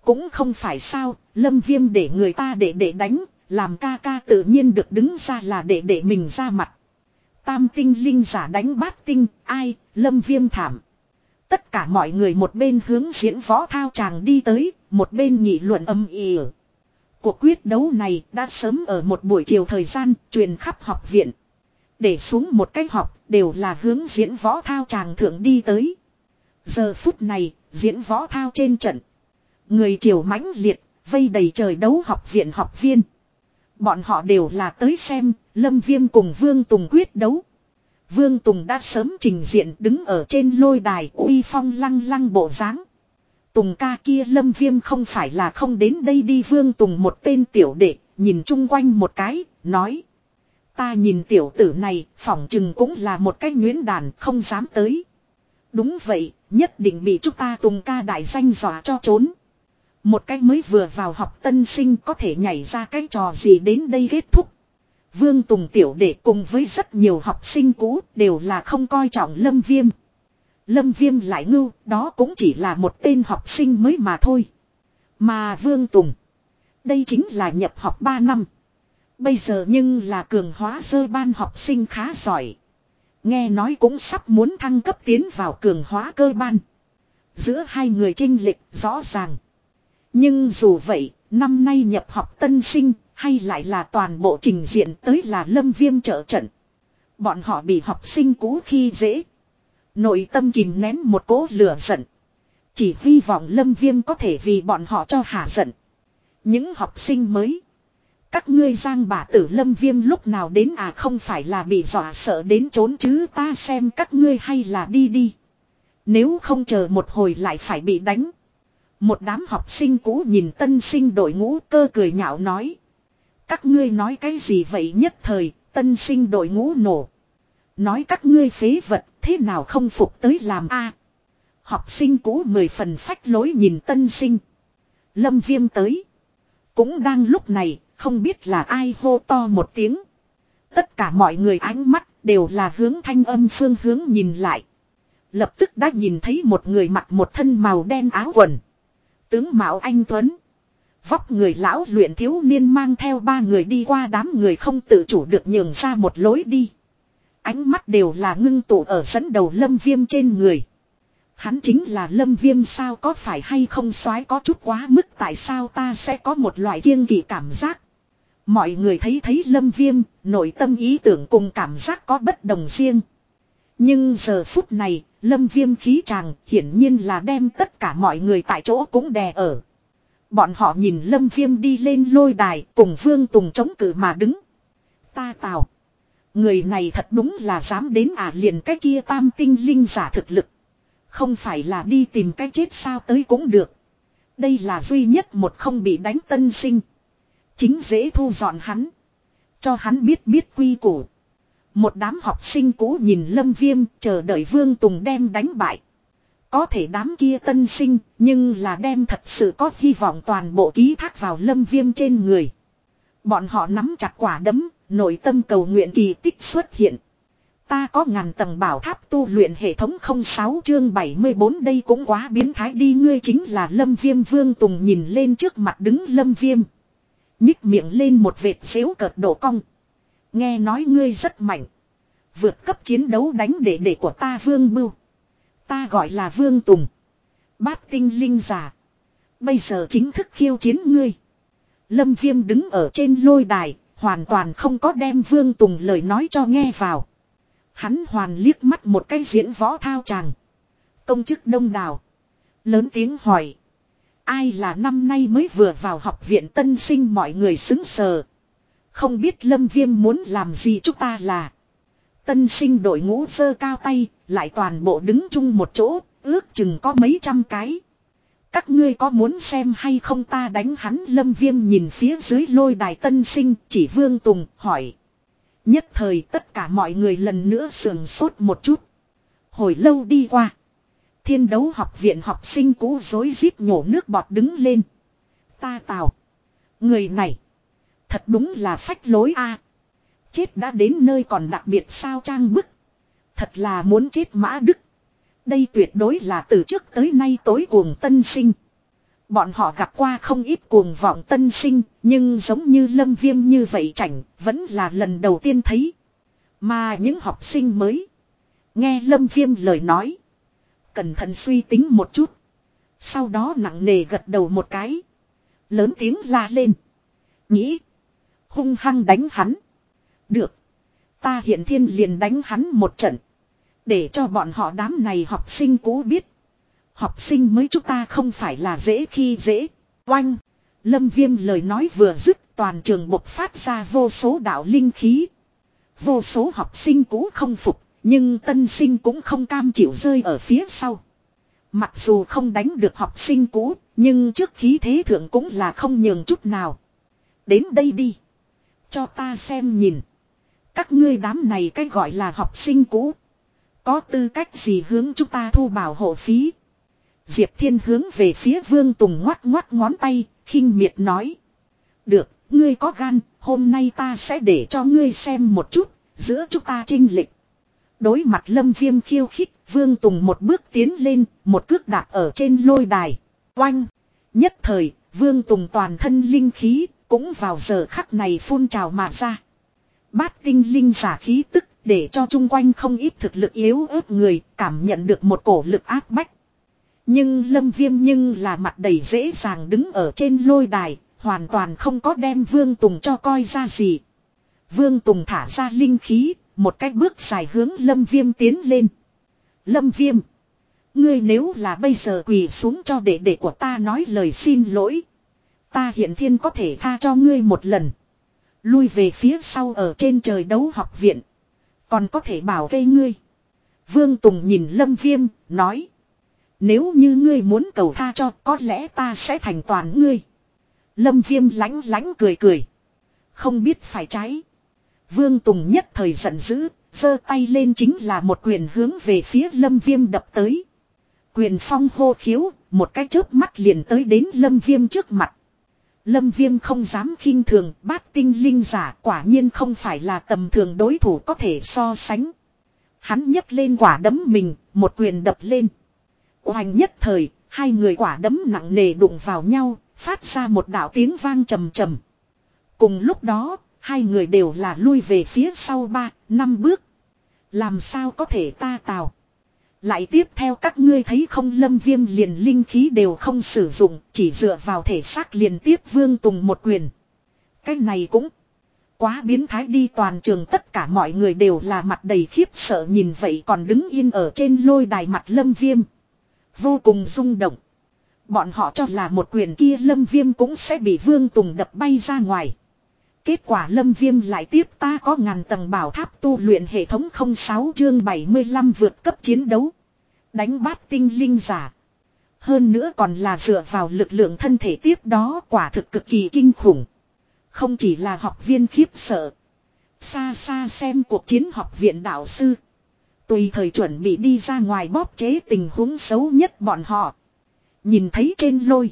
Cũng không phải sao, Lâm Viêm để người ta để để đánh, làm ca ca tự nhiên được đứng ra là để để mình ra mặt. Tam tinh linh giả đánh bát tinh, ai, Lâm Viêm thảm. Tất cả mọi người một bên hướng diễn võ thao chàng đi tới, một bên nghị luận âm ỉ. Cuộc quyết đấu này đã sớm ở một buổi chiều thời gian truyền khắp học viện. Để xuống một cái học đều là hướng diễn võ thao chàng thượng đi tới. Giờ phút này, diễn võ thao trên trận. Người triều mãnh liệt, vây đầy trời đấu học viện học viên. Bọn họ đều là tới xem, Lâm Viêm cùng Vương Tùng quyết đấu. Vương Tùng đã sớm trình diện đứng ở trên lôi đài uy phong lăng lăng bộ dáng Tùng ca kia Lâm Viêm không phải là không đến đây đi Vương Tùng một tên tiểu đệ, nhìn chung quanh một cái, nói. Ta nhìn tiểu tử này, phỏng chừng cũng là một cái nguyễn đàn, không dám tới. Đúng vậy, nhất định bị chúng ta Tùng ca đại danh dọa cho trốn. Một cái mới vừa vào học tân sinh có thể nhảy ra cái trò gì đến đây kết thúc. Vương Tùng Tiểu Đệ cùng với rất nhiều học sinh cũ đều là không coi trọng Lâm Viêm. Lâm Viêm lại ngưu, đó cũng chỉ là một tên học sinh mới mà thôi. Mà Vương Tùng, đây chính là nhập học 3 năm. Bây giờ nhưng là cường hóa sơ ban học sinh khá giỏi. Nghe nói cũng sắp muốn thăng cấp tiến vào cường hóa cơ ban. Giữa hai người trinh lịch rõ ràng. Nhưng dù vậy, năm nay nhập học tân sinh, hay lại là toàn bộ trình diện tới là lâm viêm trợ trận. Bọn họ bị học sinh cũ khi dễ. Nội tâm kìm nén một cố lửa giận. Chỉ hy vọng lâm viêm có thể vì bọn họ cho hạ giận. Những học sinh mới. Các ngươi giang bà tử lâm viêm lúc nào đến à không phải là bị dọa sợ đến trốn chứ ta xem các ngươi hay là đi đi. Nếu không chờ một hồi lại phải bị đánh. Một đám học sinh cũ nhìn tân sinh đội ngũ cơ cười nhạo nói. Các ngươi nói cái gì vậy nhất thời, tân sinh đội ngũ nổ. Nói các ngươi phế vật, thế nào không phục tới làm a Học sinh cũ mười phần phách lối nhìn tân sinh. Lâm viêm tới. Cũng đang lúc này, không biết là ai hô to một tiếng. Tất cả mọi người ánh mắt đều là hướng thanh âm phương hướng nhìn lại. Lập tức đã nhìn thấy một người mặc một thân màu đen áo quần. Tướng Mạo Anh Tuấn. Vóc người lão luyện thiếu niên mang theo ba người đi qua đám người không tự chủ được nhường ra một lối đi. Ánh mắt đều là ngưng tụ ở dẫn đầu lâm viêm trên người. Hắn chính là lâm viêm sao có phải hay không xoái có chút quá mức tại sao ta sẽ có một loại kiêng kỳ cảm giác. Mọi người thấy thấy lâm viêm, nội tâm ý tưởng cùng cảm giác có bất đồng riêng. Nhưng giờ phút này, lâm viêm khí tràng hiển nhiên là đem tất cả mọi người tại chỗ cũng đè ở. Bọn họ nhìn Lâm Viêm đi lên lôi đài cùng Vương Tùng chống cử mà đứng. Ta tào. Người này thật đúng là dám đến à liền cái kia tam tinh linh giả thực lực. Không phải là đi tìm cái chết sao tới cũng được. Đây là duy nhất một không bị đánh tân sinh. Chính dễ thu dọn hắn. Cho hắn biết biết quy củ. Một đám học sinh cũ nhìn Lâm Viêm chờ đợi Vương Tùng đem đánh bại. Có thể đám kia tân sinh nhưng là đem thật sự có hy vọng toàn bộ ký thác vào Lâm Viêm trên người. Bọn họ nắm chặt quả đấm, nội tâm cầu nguyện kỳ tích xuất hiện. Ta có ngàn tầng bảo tháp tu luyện hệ thống 06 chương 74 đây cũng quá biến thái đi ngươi chính là Lâm Viêm Vương Tùng nhìn lên trước mặt đứng Lâm Viêm. Nhích miệng lên một vệt xéo cợt đổ cong. Nghe nói ngươi rất mạnh. Vượt cấp chiến đấu đánh đệ đệ của ta Vương Bưu. Ta gọi là Vương Tùng. Bát tinh linh giả. Bây giờ chính thức khiêu chiến ngươi. Lâm Viêm đứng ở trên lôi đài, hoàn toàn không có đem Vương Tùng lời nói cho nghe vào. Hắn hoàn liếc mắt một cái diễn võ thao tràng. Công chức đông đảo. Lớn tiếng hỏi. Ai là năm nay mới vừa vào học viện tân sinh mọi người xứng sờ. Không biết Lâm Viêm muốn làm gì chúng ta là. Tân sinh đội ngũ sơ cao tay, lại toàn bộ đứng chung một chỗ, ước chừng có mấy trăm cái. Các ngươi có muốn xem hay không ta đánh hắn lâm viêm nhìn phía dưới lôi đài tân sinh chỉ vương tùng hỏi. Nhất thời tất cả mọi người lần nữa sườn sốt một chút. Hồi lâu đi qua. Thiên đấu học viện học sinh cũ dối rít nhổ nước bọt đứng lên. Ta tào. Người này. Thật đúng là phách lối a Chết đã đến nơi còn đặc biệt sao trang bức. Thật là muốn chết mã đức. Đây tuyệt đối là từ trước tới nay tối cuồng tân sinh. Bọn họ gặp qua không ít cuồng vọng tân sinh, nhưng giống như lâm viêm như vậy chảnh, vẫn là lần đầu tiên thấy. Mà những học sinh mới, nghe lâm viêm lời nói, cẩn thận suy tính một chút. Sau đó nặng nề gật đầu một cái. Lớn tiếng la lên. Nghĩ. Hung hăng đánh hắn. Được. Ta hiện thiên liền đánh hắn một trận. Để cho bọn họ đám này học sinh cũ biết. Học sinh mới chúng ta không phải là dễ khi dễ. Oanh. Lâm viêm lời nói vừa dứt, toàn trường bộc phát ra vô số đạo linh khí. Vô số học sinh cũ không phục. Nhưng tân sinh cũng không cam chịu rơi ở phía sau. Mặc dù không đánh được học sinh cũ. Nhưng trước khí thế thượng cũng là không nhường chút nào. Đến đây đi. Cho ta xem nhìn. Các ngươi đám này cái gọi là học sinh cũ. Có tư cách gì hướng chúng ta thu bảo hộ phí. Diệp Thiên hướng về phía Vương Tùng ngoắt ngoắt ngón tay, khinh miệt nói. Được, ngươi có gan, hôm nay ta sẽ để cho ngươi xem một chút, giữa chúng ta trinh lịch. Đối mặt lâm viêm khiêu khích, Vương Tùng một bước tiến lên, một cước đạp ở trên lôi đài. Oanh! Nhất thời, Vương Tùng toàn thân linh khí, cũng vào giờ khắc này phun trào mà ra. Bát tinh linh giả khí tức để cho chung quanh không ít thực lực yếu ớt người cảm nhận được một cổ lực áp bách. Nhưng lâm viêm nhưng là mặt đầy dễ dàng đứng ở trên lôi đài, hoàn toàn không có đem Vương Tùng cho coi ra gì. Vương Tùng thả ra linh khí, một cách bước dài hướng lâm viêm tiến lên. Lâm viêm, ngươi nếu là bây giờ quỳ xuống cho đệ đệ của ta nói lời xin lỗi. Ta hiện thiên có thể tha cho ngươi một lần. Lui về phía sau ở trên trời đấu học viện. Còn có thể bảo vệ ngươi. Vương Tùng nhìn Lâm Viêm, nói. Nếu như ngươi muốn cầu tha cho, có lẽ ta sẽ thành toàn ngươi. Lâm Viêm lánh lánh cười cười. Không biết phải trái. Vương Tùng nhất thời giận dữ, giơ tay lên chính là một quyền hướng về phía Lâm Viêm đập tới. Quyền phong hô khiếu, một cái chớp mắt liền tới đến Lâm Viêm trước mặt. Lâm Viêm không dám khinh thường bát tinh linh giả quả nhiên không phải là tầm thường đối thủ có thể so sánh. Hắn nhấc lên quả đấm mình, một quyền đập lên. Hoành nhất thời, hai người quả đấm nặng nề đụng vào nhau, phát ra một đạo tiếng vang trầm trầm. Cùng lúc đó, hai người đều là lui về phía sau ba, năm bước. Làm sao có thể ta tào. Lại tiếp theo các ngươi thấy không lâm viêm liền linh khí đều không sử dụng, chỉ dựa vào thể xác liền tiếp vương tùng một quyền. Cái này cũng quá biến thái đi toàn trường tất cả mọi người đều là mặt đầy khiếp sợ nhìn vậy còn đứng yên ở trên lôi đài mặt lâm viêm. Vô cùng rung động. Bọn họ cho là một quyền kia lâm viêm cũng sẽ bị vương tùng đập bay ra ngoài. Kết quả lâm viêm lại tiếp ta có ngàn tầng bảo tháp tu luyện hệ thống 06 chương 75 vượt cấp chiến đấu. Đánh bát tinh linh giả. Hơn nữa còn là dựa vào lực lượng thân thể tiếp đó quả thực cực kỳ kinh khủng. Không chỉ là học viên khiếp sợ. Xa xa xem cuộc chiến học viện đạo sư. Tùy thời chuẩn bị đi ra ngoài bóp chế tình huống xấu nhất bọn họ. Nhìn thấy trên lôi.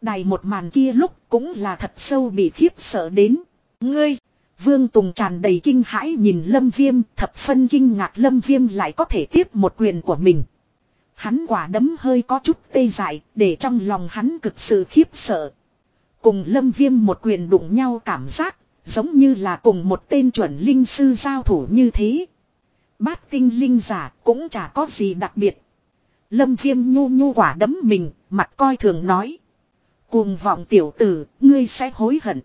Đài một màn kia lúc cũng là thật sâu bị khiếp sợ đến. Ngươi, Vương Tùng tràn đầy kinh hãi nhìn Lâm Viêm thập phân kinh ngạc Lâm Viêm lại có thể tiếp một quyền của mình. Hắn quả đấm hơi có chút tê dại để trong lòng hắn cực sự khiếp sợ. Cùng Lâm Viêm một quyền đụng nhau cảm giác giống như là cùng một tên chuẩn linh sư giao thủ như thế. Bát tinh linh giả cũng chả có gì đặc biệt. Lâm Viêm nhu nhu quả đấm mình, mặt coi thường nói. Cuồng vọng tiểu tử, ngươi sẽ hối hận.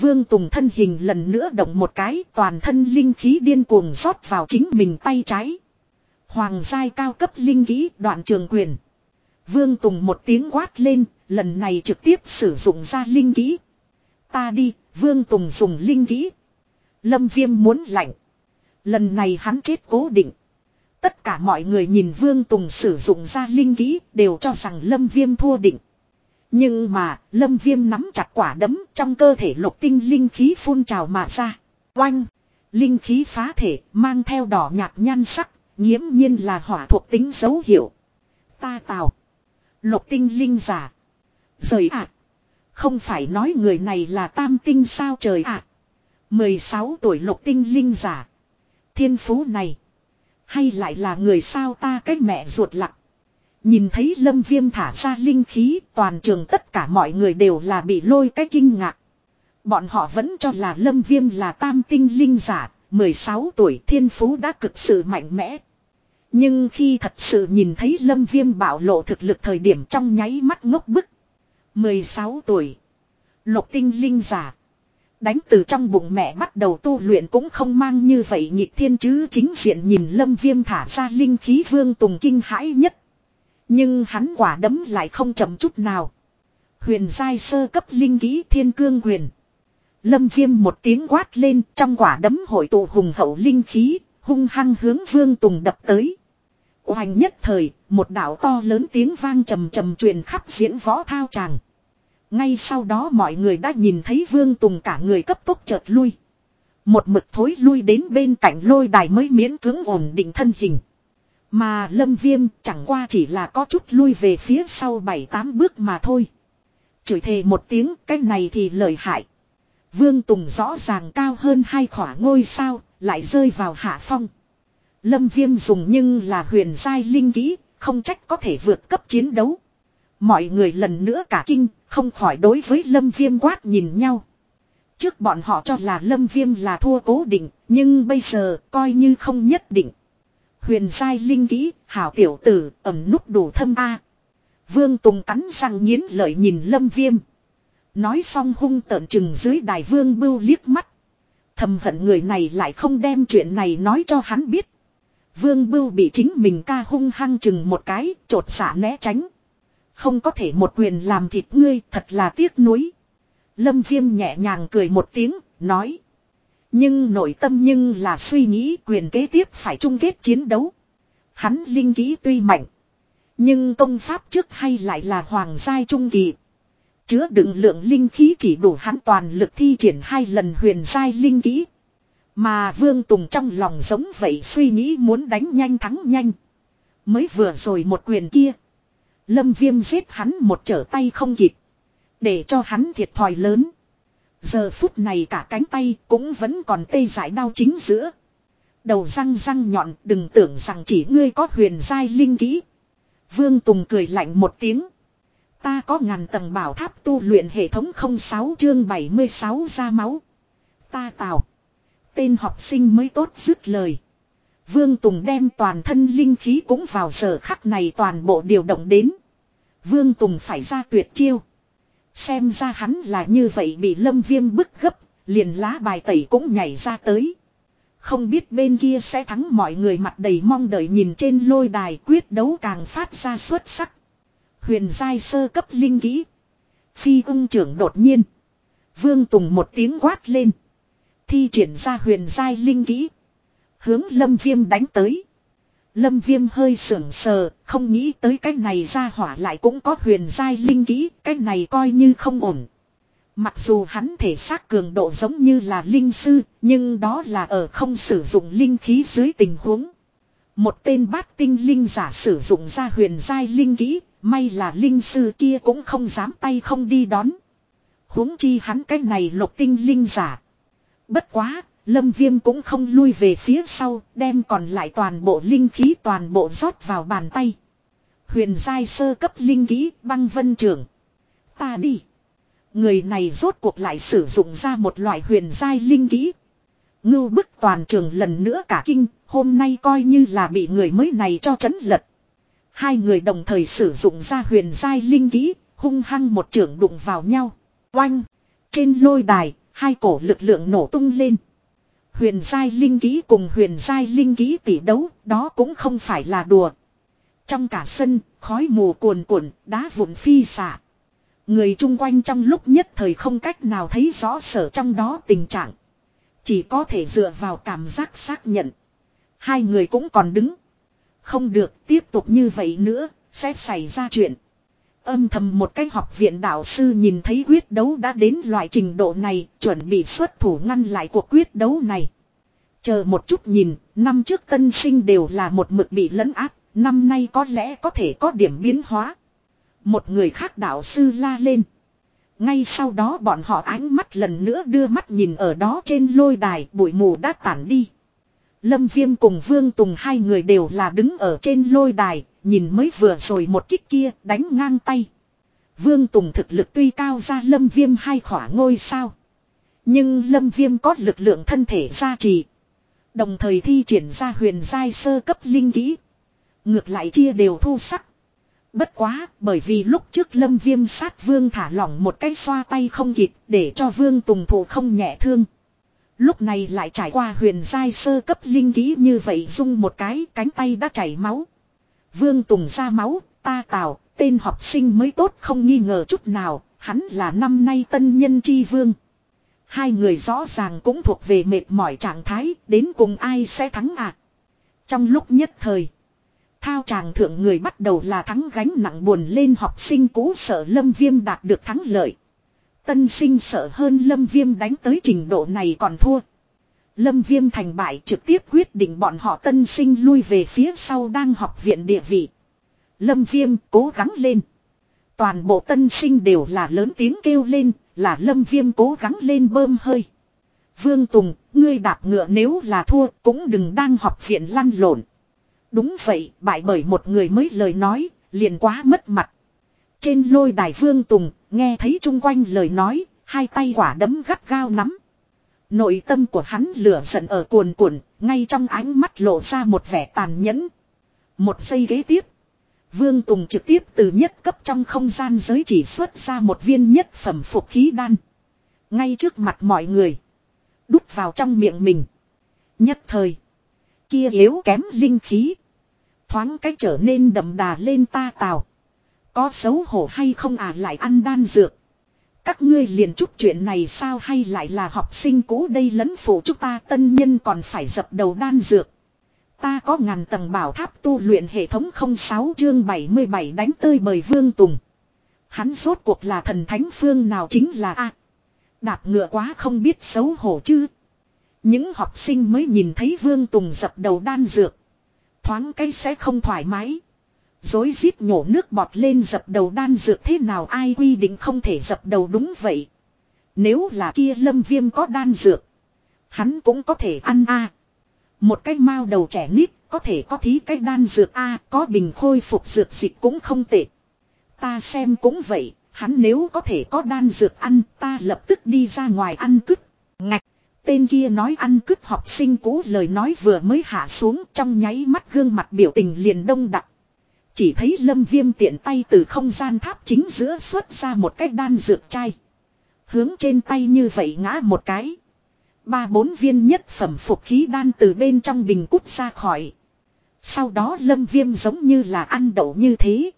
Vương Tùng thân hình lần nữa động một cái toàn thân linh khí điên cuồng rót vào chính mình tay trái. Hoàng giai cao cấp linh khí đoạn trường quyền. Vương Tùng một tiếng quát lên, lần này trực tiếp sử dụng ra linh khí. Ta đi, Vương Tùng dùng linh khí. Lâm Viêm muốn lạnh. Lần này hắn chết cố định. Tất cả mọi người nhìn Vương Tùng sử dụng ra linh khí đều cho rằng Lâm Viêm thua định. Nhưng mà, lâm viêm nắm chặt quả đấm trong cơ thể lục tinh linh khí phun trào mà ra. Oanh! Linh khí phá thể mang theo đỏ nhạt nhan sắc, nghiễm nhiên là hỏa thuộc tính dấu hiệu. Ta tào. Lục tinh linh giả. Rời ạ. Không phải nói người này là tam tinh sao trời ạ. À. 16 tuổi lục tinh linh giả. Thiên phú này. Hay lại là người sao ta cách mẹ ruột lặng. Nhìn thấy lâm viêm thả ra linh khí toàn trường tất cả mọi người đều là bị lôi cái kinh ngạc. Bọn họ vẫn cho là lâm viêm là tam tinh linh giả, 16 tuổi thiên phú đã cực sự mạnh mẽ. Nhưng khi thật sự nhìn thấy lâm viêm bảo lộ thực lực thời điểm trong nháy mắt ngốc bức. 16 tuổi. Lục tinh linh giả. Đánh từ trong bụng mẹ bắt đầu tu luyện cũng không mang như vậy nhịp thiên chứ chính diện nhìn lâm viêm thả ra linh khí vương tùng kinh hãi nhất. Nhưng hắn quả đấm lại không chậm chút nào. Huyền giai sơ cấp linh kỹ thiên cương quyền. Lâm viêm một tiếng quát lên trong quả đấm hội tụ hùng hậu linh khí, hung hăng hướng vương tùng đập tới. Hoành nhất thời, một đảo to lớn tiếng vang trầm trầm truyền khắp diễn võ thao tràng. Ngay sau đó mọi người đã nhìn thấy vương tùng cả người cấp tốc chợt lui. Một mực thối lui đến bên cạnh lôi đài mới miễn cưỡng ổn định thân hình. Mà lâm viêm chẳng qua chỉ là có chút lui về phía sau 7-8 bước mà thôi. Chửi thề một tiếng cái này thì lợi hại. Vương Tùng rõ ràng cao hơn hai khỏa ngôi sao, lại rơi vào hạ phong. Lâm viêm dùng nhưng là huyền giai linh kỹ, không trách có thể vượt cấp chiến đấu. Mọi người lần nữa cả kinh, không khỏi đối với lâm viêm quát nhìn nhau. Trước bọn họ cho là lâm viêm là thua cố định, nhưng bây giờ coi như không nhất định. Huyền giai linh kỹ, hảo tiểu tử, ẩm nút đủ thâm a. Vương Tùng cắn răng nghiến lợi nhìn Lâm Viêm. Nói xong hung tợn chừng dưới đài vương bưu liếc mắt. Thầm hận người này lại không đem chuyện này nói cho hắn biết. Vương bưu bị chính mình ca hung hăng chừng một cái, trột xả dạ né tránh. Không có thể một quyền làm thịt ngươi, thật là tiếc nuối. Lâm Viêm nhẹ nhàng cười một tiếng, nói. Nhưng nội tâm nhưng là suy nghĩ quyền kế tiếp phải chung kết chiến đấu. Hắn linh kỹ tuy mạnh. Nhưng công pháp trước hay lại là hoàng giai trung kỳ. Chứa đựng lượng linh khí chỉ đủ hắn toàn lực thi triển hai lần huyền giai linh kỹ. Mà Vương Tùng trong lòng giống vậy suy nghĩ muốn đánh nhanh thắng nhanh. Mới vừa rồi một quyền kia. Lâm Viêm giết hắn một trở tay không kịp. Để cho hắn thiệt thòi lớn. Giờ phút này cả cánh tay cũng vẫn còn tê giải đau chính giữa. Đầu răng răng nhọn, đừng tưởng rằng chỉ ngươi có huyền giai linh kỹ. Vương Tùng cười lạnh một tiếng. Ta có ngàn tầng bảo tháp tu luyện hệ thống 06 chương 76 ra máu. Ta tào. Tên học sinh mới tốt dứt lời. Vương Tùng đem toàn thân linh khí cũng vào giờ khắc này toàn bộ điều động đến. Vương Tùng phải ra tuyệt chiêu. Xem ra hắn là như vậy bị lâm viêm bức gấp, liền lá bài tẩy cũng nhảy ra tới. Không biết bên kia sẽ thắng mọi người mặt đầy mong đợi nhìn trên lôi đài quyết đấu càng phát ra xuất sắc. Huyền giai sơ cấp linh kỹ. Phi ung trưởng đột nhiên. Vương Tùng một tiếng quát lên. Thi triển ra huyền giai linh kỹ. Hướng lâm viêm đánh tới. Lâm viêm hơi sưởng sờ, không nghĩ tới cái này ra hỏa lại cũng có huyền giai linh kỹ, cái này coi như không ổn. Mặc dù hắn thể xác cường độ giống như là linh sư, nhưng đó là ở không sử dụng linh khí dưới tình huống. Một tên bát tinh linh giả sử dụng ra huyền giai linh kỹ, may là linh sư kia cũng không dám tay không đi đón. huống chi hắn cái này lục tinh linh giả. Bất quá, lâm viêm cũng không lui về phía sau, đem còn lại toàn bộ linh khí toàn bộ rót vào bàn tay. Huyền giai sơ cấp linh khí băng vân trưởng. Ta đi. Người này rốt cuộc lại sử dụng ra một loại huyền giai linh khí Ngưu bức toàn trường lần nữa cả kinh, hôm nay coi như là bị người mới này cho chấn lật. Hai người đồng thời sử dụng ra huyền giai linh khí hung hăng một trường đụng vào nhau. Oanh! Trên lôi đài, hai cổ lực lượng nổ tung lên. Huyền giai linh Ký cùng huyền giai linh Ký tỷ đấu, đó cũng không phải là đùa. Trong cả sân, khói mù cuồn cuộn, đá vụn phi xạ. Người chung quanh trong lúc nhất thời không cách nào thấy rõ sở trong đó tình trạng. Chỉ có thể dựa vào cảm giác xác nhận. Hai người cũng còn đứng. Không được tiếp tục như vậy nữa, sẽ xảy ra chuyện. Âm thầm một cái học viện đạo sư nhìn thấy quyết đấu đã đến loại trình độ này, chuẩn bị xuất thủ ngăn lại cuộc quyết đấu này. Chờ một chút nhìn, năm trước tân sinh đều là một mực bị lấn áp, năm nay có lẽ có thể có điểm biến hóa. Một người khác đạo sư la lên. Ngay sau đó bọn họ ánh mắt lần nữa đưa mắt nhìn ở đó trên lôi đài bụi mù đã tản đi. Lâm Viêm cùng Vương Tùng hai người đều là đứng ở trên lôi đài, nhìn mới vừa rồi một kích kia đánh ngang tay. Vương Tùng thực lực tuy cao ra Lâm Viêm hai khỏa ngôi sao. Nhưng Lâm Viêm có lực lượng thân thể gia trì. Đồng thời thi triển ra huyền giai sơ cấp linh kỹ. Ngược lại chia đều thu sắc. Bất quá, bởi vì lúc trước lâm viêm sát vương thả lỏng một cái xoa tay không kịp để cho vương tùng thủ không nhẹ thương. Lúc này lại trải qua huyền giai sơ cấp linh ký như vậy dung một cái cánh tay đã chảy máu. Vương Tùng ra máu, ta tào, tên học sinh mới tốt không nghi ngờ chút nào, hắn là năm nay tân nhân chi vương. Hai người rõ ràng cũng thuộc về mệt mỏi trạng thái, đến cùng ai sẽ thắng à. Trong lúc nhất thời. Thao tràng thượng người bắt đầu là thắng gánh nặng buồn lên học sinh cũ sợ lâm viêm đạt được thắng lợi. Tân sinh sợ hơn lâm viêm đánh tới trình độ này còn thua. Lâm viêm thành bại trực tiếp quyết định bọn họ tân sinh lui về phía sau đang học viện địa vị. Lâm viêm cố gắng lên. Toàn bộ tân sinh đều là lớn tiếng kêu lên, là lâm viêm cố gắng lên bơm hơi. Vương Tùng, ngươi đạp ngựa nếu là thua cũng đừng đang học viện lăn lộn. Đúng vậy, bại bởi một người mới lời nói, liền quá mất mặt. Trên lôi đài Vương Tùng, nghe thấy chung quanh lời nói, hai tay quả đấm gắt gao nắm. Nội tâm của hắn lửa giận ở cuồn cuộn, ngay trong ánh mắt lộ ra một vẻ tàn nhẫn. Một giây ghế tiếp. Vương Tùng trực tiếp từ nhất cấp trong không gian giới chỉ xuất ra một viên nhất phẩm phục khí đan. Ngay trước mặt mọi người. Đút vào trong miệng mình. Nhất thời. Kia yếu kém linh khí. Thoáng cách trở nên đậm đà lên ta tào. Có xấu hổ hay không à lại ăn đan dược. Các ngươi liền chút chuyện này sao hay lại là học sinh cũ đây lẫn phủ chúng ta tân nhân còn phải dập đầu đan dược. Ta có ngàn tầng bảo tháp tu luyện hệ thống 06 chương 77 đánh tơi bời vương tùng. Hắn rốt cuộc là thần thánh phương nào chính là A. Đạp ngựa quá không biết xấu hổ chứ. Những học sinh mới nhìn thấy vương tùng dập đầu đan dược. Thoáng cái sẽ không thoải mái. Dối rít nhổ nước bọt lên dập đầu đan dược thế nào ai quy định không thể dập đầu đúng vậy. Nếu là kia lâm viêm có đan dược. Hắn cũng có thể ăn a Một cái mao đầu trẻ nít có thể có thí cái đan dược a có bình khôi phục dược dịch cũng không tệ. Ta xem cũng vậy, hắn nếu có thể có đan dược ăn ta lập tức đi ra ngoài ăn cứt. Ngạch, tên kia nói ăn cứt học sinh cũ lời nói vừa mới hạ xuống trong nháy mắt gương mặt biểu tình liền đông đặc. Chỉ thấy lâm viêm tiện tay từ không gian tháp chính giữa xuất ra một cái đan dược chai. Hướng trên tay như vậy ngã một cái. Ba bốn viên nhất phẩm phục khí đan từ bên trong bình cút ra khỏi. Sau đó lâm viêm giống như là ăn đậu như thế.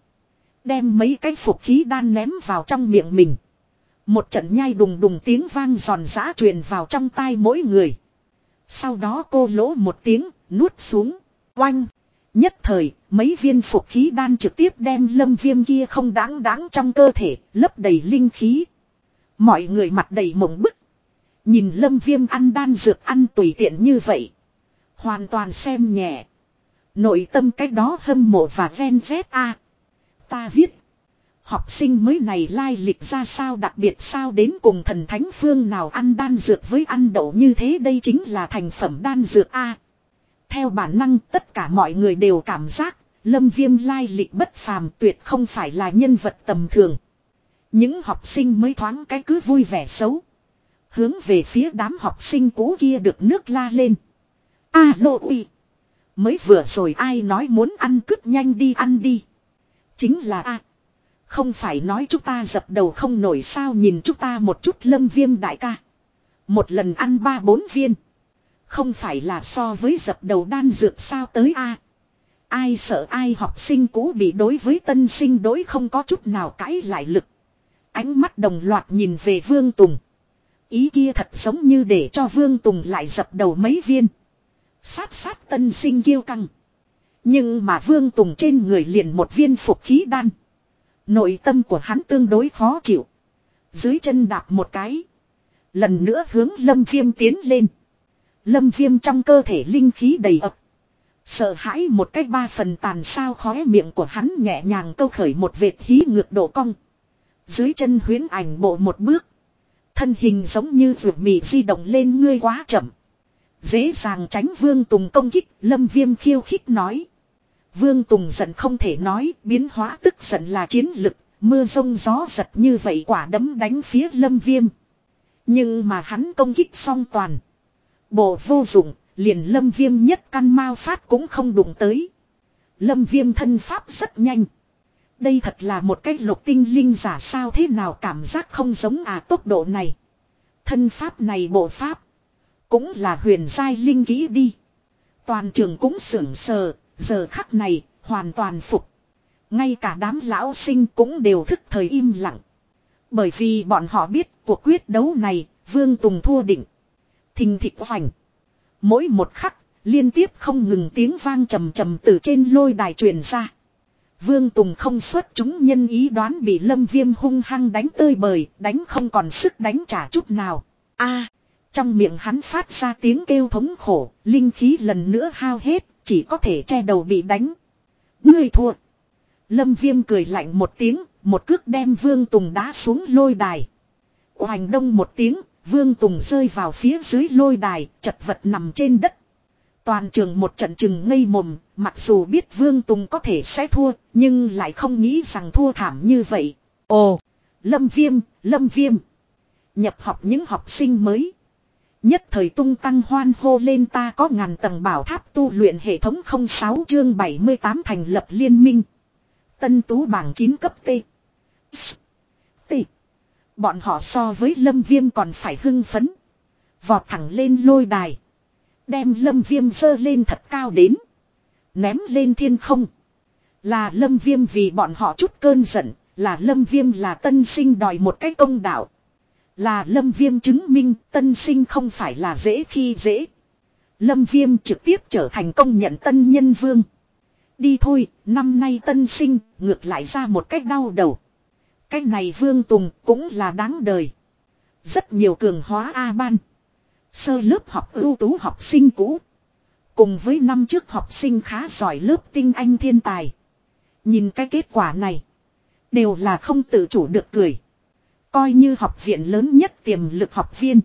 Đem mấy cái phục khí đan ném vào trong miệng mình. Một trận nhai đùng đùng tiếng vang giòn giã truyền vào trong tai mỗi người. Sau đó cô lỗ một tiếng, nuốt xuống. Oanh! Nhất thời, mấy viên phục khí đan trực tiếp đem lâm viêm kia không đáng đáng trong cơ thể, lấp đầy linh khí. Mọi người mặt đầy mộng bức. Nhìn lâm viêm ăn đan dược ăn tùy tiện như vậy. Hoàn toàn xem nhẹ. Nội tâm cách đó hâm mộ và ven vét a Ta viết. Học sinh mới này lai lịch ra sao đặc biệt sao đến cùng thần thánh phương nào ăn đan dược với ăn đậu như thế đây chính là thành phẩm đan dược A. Theo bản năng tất cả mọi người đều cảm giác, lâm viêm lai lịch bất phàm tuyệt không phải là nhân vật tầm thường. Những học sinh mới thoáng cái cứ vui vẻ xấu. Hướng về phía đám học sinh cũ kia được nước la lên. A lô uy. Mới vừa rồi ai nói muốn ăn cứt nhanh đi ăn đi. Chính là A. Không phải nói chúng ta dập đầu không nổi sao nhìn chúng ta một chút lâm viêm đại ca. Một lần ăn ba bốn viên. Không phải là so với dập đầu đan dược sao tới a Ai sợ ai học sinh cũ bị đối với tân sinh đối không có chút nào cãi lại lực. Ánh mắt đồng loạt nhìn về Vương Tùng. Ý kia thật giống như để cho Vương Tùng lại dập đầu mấy viên. Sát sát tân sinh kiêu căng. Nhưng mà Vương Tùng trên người liền một viên phục khí đan. Nội tâm của hắn tương đối khó chịu. Dưới chân đạp một cái. Lần nữa hướng lâm viêm tiến lên. Lâm viêm trong cơ thể linh khí đầy ập. Sợ hãi một cách ba phần tàn sao khóe miệng của hắn nhẹ nhàng câu khởi một vệt hí ngược độ cong. Dưới chân huyến ảnh bộ một bước. Thân hình giống như ruột mì di động lên ngươi quá chậm. Dễ dàng tránh vương tùng công kích, lâm viêm khiêu khích nói. Vương Tùng giận không thể nói, biến hóa tức giận là chiến lực, mưa rông gió giật như vậy quả đấm đánh phía lâm viêm. Nhưng mà hắn công kích song toàn. Bộ vô dụng, liền lâm viêm nhất căn mau phát cũng không đụng tới. Lâm viêm thân pháp rất nhanh. Đây thật là một cái lục tinh linh giả sao thế nào cảm giác không giống à tốc độ này. Thân pháp này bộ pháp. Cũng là huyền giai linh kỹ đi. Toàn trường cũng sưởng sờ, Giờ khắc này, hoàn toàn phục. Ngay cả đám lão sinh cũng đều thức thời im lặng. Bởi vì bọn họ biết cuộc quyết đấu này, Vương Tùng thua định. Thình thịch vành. Mỗi một khắc, liên tiếp không ngừng tiếng vang trầm trầm từ trên lôi đài truyền ra. Vương Tùng không xuất chúng nhân ý đoán bị lâm viêm hung hăng đánh tơi bời, đánh không còn sức đánh trả chút nào. a trong miệng hắn phát ra tiếng kêu thống khổ, linh khí lần nữa hao hết, chỉ có thể che đầu bị đánh. Ngươi thua. Lâm Viêm cười lạnh một tiếng, một cước đem Vương Tùng đá xuống lôi đài. Hoành đông một tiếng, Vương Tùng rơi vào phía dưới lôi đài, chật vật nằm trên đất. Toàn trường một trận chừng ngây mồm, mặc dù biết Vương Tùng có thể sẽ thua, nhưng lại không nghĩ rằng thua thảm như vậy. Ồ, Lâm Viêm, Lâm Viêm. Nhập học những học sinh mới. Nhất thời tung tăng hoan hô lên ta có ngàn tầng bảo tháp tu luyện hệ thống 06 chương 78 thành lập liên minh. Tân tú bảng 9 cấp T. S. T. Bọn họ so với lâm viêm còn phải hưng phấn. Vọt thẳng lên lôi đài. Đem lâm viêm dơ lên thật cao đến. Ném lên thiên không. Là lâm viêm vì bọn họ chút cơn giận. Là lâm viêm là tân sinh đòi một cái công đạo. Là lâm viêm chứng minh tân sinh không phải là dễ khi dễ. Lâm viêm trực tiếp trở thành công nhận tân nhân vương. Đi thôi, năm nay tân sinh, ngược lại ra một cách đau đầu. Cách này vương tùng cũng là đáng đời. Rất nhiều cường hóa A-ban. Sơ lớp học ưu tú học sinh cũ. Cùng với năm trước học sinh khá giỏi lớp tinh anh thiên tài. Nhìn cái kết quả này. Đều là không tự chủ được cười. Coi như học viện lớn nhất tiềm lực học viên.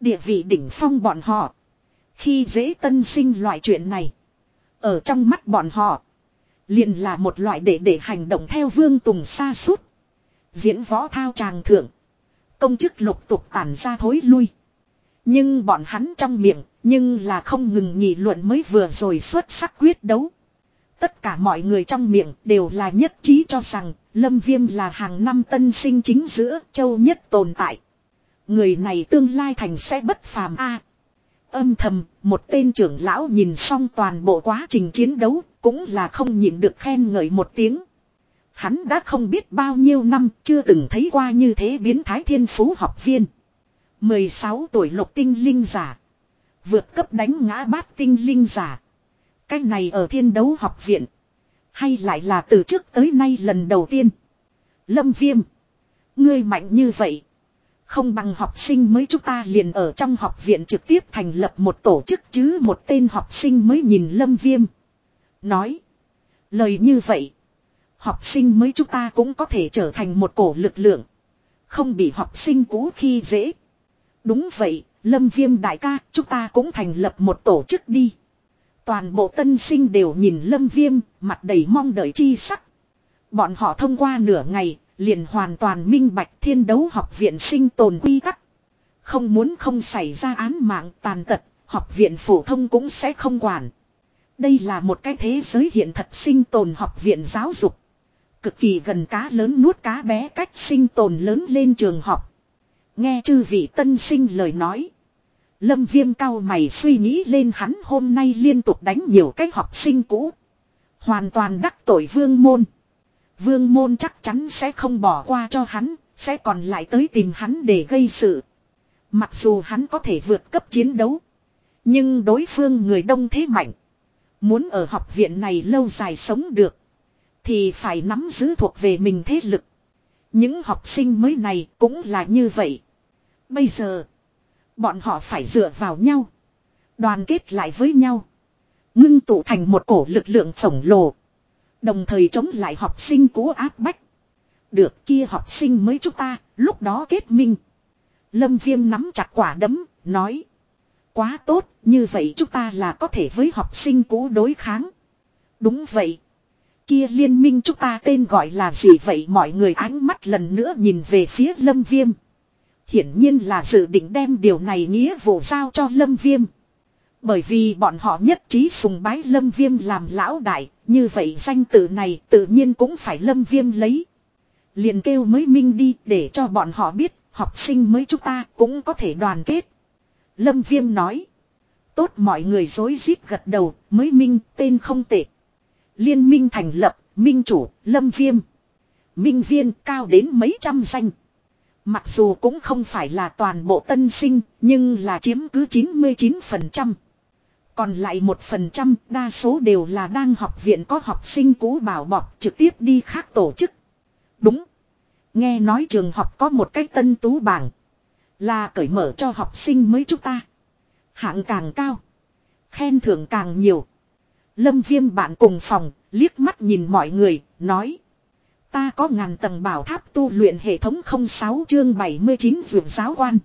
Địa vị đỉnh phong bọn họ. Khi dễ tân sinh loại chuyện này. Ở trong mắt bọn họ. Liền là một loại để để hành động theo vương tùng xa suốt. Diễn võ thao tràng thượng. Công chức lục tục tản ra thối lui. Nhưng bọn hắn trong miệng, nhưng là không ngừng nghị luận mới vừa rồi xuất sắc quyết đấu. Tất cả mọi người trong miệng đều là nhất trí cho rằng Lâm Viêm là hàng năm tân sinh chính giữa châu nhất tồn tại. Người này tương lai thành sẽ bất phàm a Âm thầm, một tên trưởng lão nhìn xong toàn bộ quá trình chiến đấu, cũng là không nhịn được khen ngợi một tiếng. Hắn đã không biết bao nhiêu năm, chưa từng thấy qua như thế biến thái thiên phú học viên. 16 tuổi lục tinh linh giả. Vượt cấp đánh ngã bát tinh linh giả. cách này ở thiên đấu học viện. Hay lại là từ trước tới nay lần đầu tiên. Lâm viêm. Ngươi mạnh như vậy. Không bằng học sinh mới chúng ta liền ở trong học viện trực tiếp thành lập một tổ chức chứ một tên học sinh mới nhìn lâm viêm. Nói. Lời như vậy. Học sinh mới chúng ta cũng có thể trở thành một cổ lực lượng. Không bị học sinh cũ khi dễ. Đúng vậy, lâm viêm đại ca, chúng ta cũng thành lập một tổ chức đi. Toàn bộ tân sinh đều nhìn lâm viêm, mặt đầy mong đợi chi sắc. Bọn họ thông qua nửa ngày, liền hoàn toàn minh bạch thiên đấu học viện sinh tồn quy tắc. Không muốn không xảy ra án mạng tàn tật, học viện phổ thông cũng sẽ không quản. Đây là một cái thế giới hiện thật sinh tồn học viện giáo dục. Cực kỳ gần cá lớn nuốt cá bé cách sinh tồn lớn lên trường học. Nghe chư vị tân sinh lời nói. Lâm viêm cao mày suy nghĩ lên hắn hôm nay liên tục đánh nhiều cái học sinh cũ. Hoàn toàn đắc tội vương môn. Vương môn chắc chắn sẽ không bỏ qua cho hắn, sẽ còn lại tới tìm hắn để gây sự. Mặc dù hắn có thể vượt cấp chiến đấu. Nhưng đối phương người đông thế mạnh. Muốn ở học viện này lâu dài sống được. Thì phải nắm giữ thuộc về mình thế lực. Những học sinh mới này cũng là như vậy. Bây giờ. Bọn họ phải dựa vào nhau. Đoàn kết lại với nhau. Ngưng tụ thành một cổ lực lượng khổng lồ. Đồng thời chống lại học sinh cũ áp bách. Được kia học sinh mới chúng ta, lúc đó kết minh. Lâm Viêm nắm chặt quả đấm, nói. Quá tốt, như vậy chúng ta là có thể với học sinh cũ đối kháng. Đúng vậy. Kia liên minh chúng ta tên gọi là gì vậy mọi người ánh mắt lần nữa nhìn về phía Lâm Viêm. Hiển nhiên là dự định đem điều này nghĩa vụ giao cho Lâm Viêm. Bởi vì bọn họ nhất trí sùng bái Lâm Viêm làm lão đại, như vậy danh tự này tự nhiên cũng phải Lâm Viêm lấy. Liền kêu mới minh đi để cho bọn họ biết, học sinh mới chúng ta cũng có thể đoàn kết. Lâm Viêm nói. Tốt mọi người dối rít gật đầu, mới minh tên không tệ. Liên minh thành lập, minh chủ, Lâm Viêm. Minh viên cao đến mấy trăm danh. Mặc dù cũng không phải là toàn bộ tân sinh, nhưng là chiếm cứ 99%. Còn lại một phần trăm đa số đều là đang học viện có học sinh cũ bảo bọc trực tiếp đi khác tổ chức. Đúng. Nghe nói trường học có một cái tân tú bảng. Là cởi mở cho học sinh mới chúng ta. Hạng càng cao. Khen thưởng càng nhiều. Lâm viêm bạn cùng phòng, liếc mắt nhìn mọi người, nói. Ta có ngàn tầng bảo tháp tu luyện hệ thống 06 chương 79 vượt giáo quan.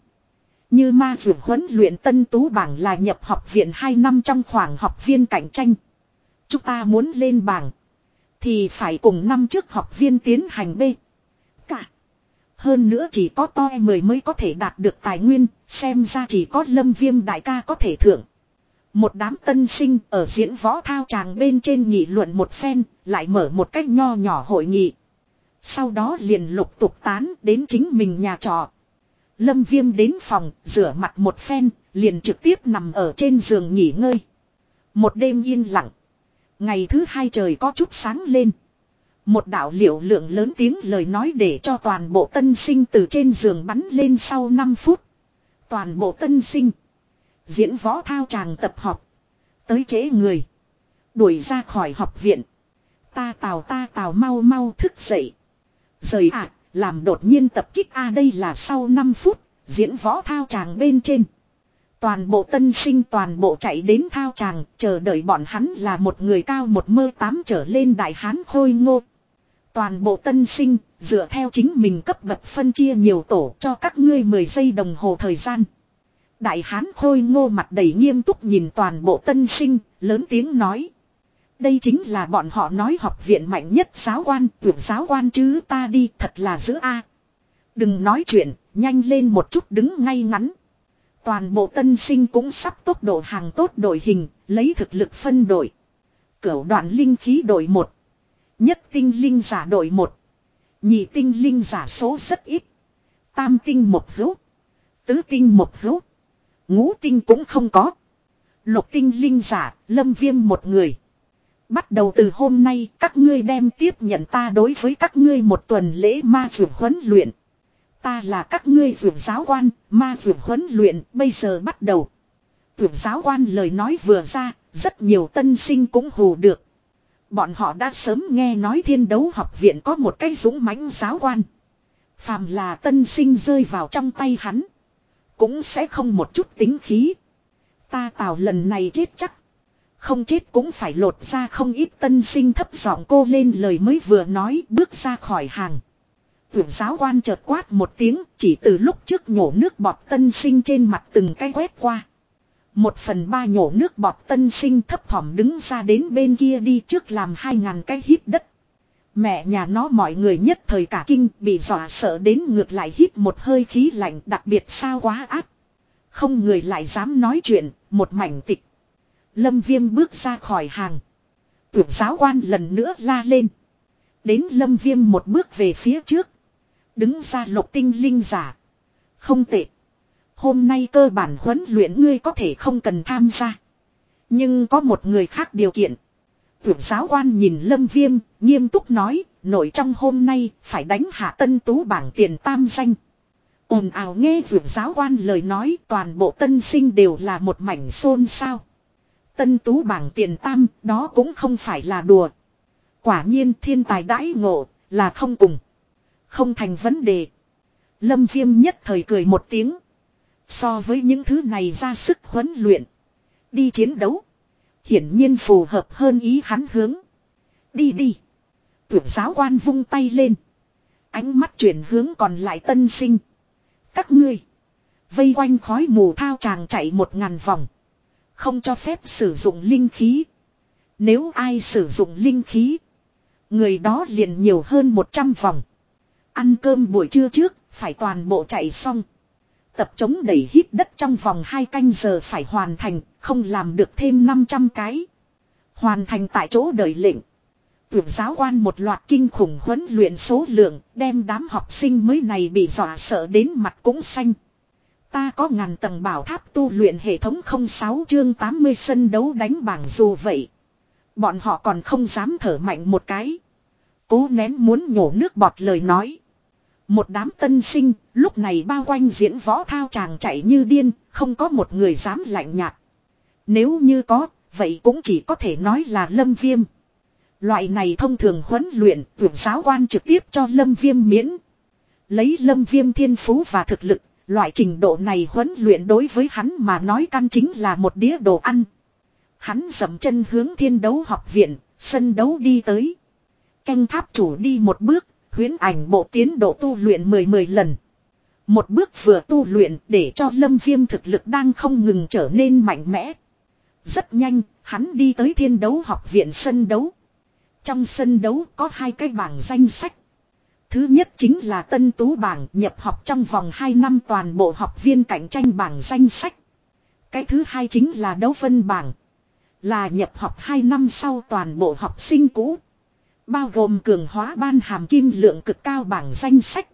Như ma vượt huấn luyện tân tú bảng là nhập học viện 2 năm trong khoảng học viên cạnh tranh. Chúng ta muốn lên bảng. Thì phải cùng năm trước học viên tiến hành B. Cả. Hơn nữa chỉ có to mười mới có thể đạt được tài nguyên, xem ra chỉ có lâm viêm đại ca có thể thưởng. Một đám tân sinh ở diễn võ thao tràng bên trên nghị luận một phen, lại mở một cách nho nhỏ hội nghị. Sau đó liền lục tục tán đến chính mình nhà trọ. Lâm viêm đến phòng, rửa mặt một phen, liền trực tiếp nằm ở trên giường nghỉ ngơi. Một đêm yên lặng. Ngày thứ hai trời có chút sáng lên. Một đạo liệu lượng lớn tiếng lời nói để cho toàn bộ tân sinh từ trên giường bắn lên sau 5 phút. Toàn bộ tân sinh. Diễn võ thao tràng tập học. Tới chế người. Đuổi ra khỏi học viện. Ta tào ta tào mau mau thức dậy. Rời ạ, làm đột nhiên tập kích A đây là sau 5 phút, diễn võ thao tràng bên trên. Toàn bộ tân sinh toàn bộ chạy đến thao tràng, chờ đợi bọn hắn là một người cao một mơ tám trở lên đại hán khôi ngô. Toàn bộ tân sinh, dựa theo chính mình cấp bậc phân chia nhiều tổ cho các ngươi 10 giây đồng hồ thời gian. Đại hán khôi ngô mặt đầy nghiêm túc nhìn toàn bộ tân sinh, lớn tiếng nói. Đây chính là bọn họ nói học viện mạnh nhất giáo quan, tuyển giáo quan chứ ta đi thật là giữa A. Đừng nói chuyện, nhanh lên một chút đứng ngay ngắn. Toàn bộ tân sinh cũng sắp tốc độ hàng tốt đội hình, lấy thực lực phân đội. Cửu đoạn linh khí đội một Nhất tinh linh giả đội một Nhị tinh linh giả số rất ít. Tam tinh một hữu. Tứ tinh một hữu. Ngũ tinh cũng không có. Lục tinh linh giả, lâm viêm một người. Bắt đầu từ hôm nay các ngươi đem tiếp nhận ta đối với các ngươi một tuần lễ ma dược huấn luyện. Ta là các ngươi dược giáo quan, ma dược huấn luyện, bây giờ bắt đầu. Dược giáo quan lời nói vừa ra, rất nhiều tân sinh cũng hù được. Bọn họ đã sớm nghe nói thiên đấu học viện có một cái dũng mãnh giáo quan. Phàm là tân sinh rơi vào trong tay hắn. Cũng sẽ không một chút tính khí. Ta tào lần này chết chắc. Không chết cũng phải lột ra không ít tân sinh thấp giọng cô lên lời mới vừa nói bước ra khỏi hàng. Tưởng giáo quan chợt quát một tiếng, chỉ từ lúc trước nhổ nước bọt tân sinh trên mặt từng cái quét qua. Một phần ba nhổ nước bọt tân sinh thấp thỏm đứng ra đến bên kia đi trước làm hai ngàn cái hít đất. Mẹ nhà nó mọi người nhất thời cả kinh bị dọa sợ đến ngược lại hít một hơi khí lạnh đặc biệt sao quá ác. Không người lại dám nói chuyện, một mảnh tịch. Lâm viêm bước ra khỏi hàng. Tưởng giáo quan lần nữa la lên. Đến lâm viêm một bước về phía trước. Đứng ra lục tinh linh giả. Không tệ. Hôm nay cơ bản huấn luyện ngươi có thể không cần tham gia. Nhưng có một người khác điều kiện. Tưởng giáo quan nhìn lâm viêm, nghiêm túc nói, nội trong hôm nay, phải đánh hạ tân tú bảng tiền tam danh. ồn ào nghe vượt giáo quan lời nói toàn bộ tân sinh đều là một mảnh xôn sao. Tân tú bảng tiền tam, đó cũng không phải là đùa. Quả nhiên thiên tài đãi ngộ, là không cùng. Không thành vấn đề. Lâm viêm nhất thời cười một tiếng. So với những thứ này ra sức huấn luyện. Đi chiến đấu. Hiển nhiên phù hợp hơn ý hắn hướng. Đi đi. Tưởng giáo quan vung tay lên. Ánh mắt chuyển hướng còn lại tân sinh. Các ngươi. Vây quanh khói mù thao chàng chạy một ngàn vòng. Không cho phép sử dụng linh khí. Nếu ai sử dụng linh khí. Người đó liền nhiều hơn 100 vòng. Ăn cơm buổi trưa trước, phải toàn bộ chạy xong. Tập chống đẩy hít đất trong vòng 2 canh giờ phải hoàn thành, không làm được thêm 500 cái. Hoàn thành tại chỗ đợi lệnh. Tưởng giáo quan một loạt kinh khủng huấn luyện số lượng, đem đám học sinh mới này bị dọa sợ đến mặt cũng xanh. Ta có ngàn tầng bảo tháp tu luyện hệ thống 06 chương 80 sân đấu đánh bảng dù vậy. Bọn họ còn không dám thở mạnh một cái. Cố nén muốn nhổ nước bọt lời nói. Một đám tân sinh, lúc này bao quanh diễn võ thao chàng chạy như điên, không có một người dám lạnh nhạt. Nếu như có, vậy cũng chỉ có thể nói là lâm viêm. Loại này thông thường huấn luyện, vượt giáo quan trực tiếp cho lâm viêm miễn. Lấy lâm viêm thiên phú và thực lực, loại trình độ này huấn luyện đối với hắn mà nói căn chính là một đĩa đồ ăn. Hắn dầm chân hướng thiên đấu học viện, sân đấu đi tới. Canh tháp chủ đi một bước, huyến ảnh bộ tiến độ tu luyện 10-10 lần. Một bước vừa tu luyện để cho lâm viêm thực lực đang không ngừng trở nên mạnh mẽ. Rất nhanh, hắn đi tới thiên đấu học viện sân đấu. Trong sân đấu có hai cái bảng danh sách. Thứ nhất chính là tân tú bảng nhập học trong vòng 2 năm toàn bộ học viên cạnh tranh bảng danh sách. Cái thứ hai chính là đấu phân bảng. Là nhập học 2 năm sau toàn bộ học sinh cũ. Bao gồm cường hóa ban hàm kim lượng cực cao bảng danh sách.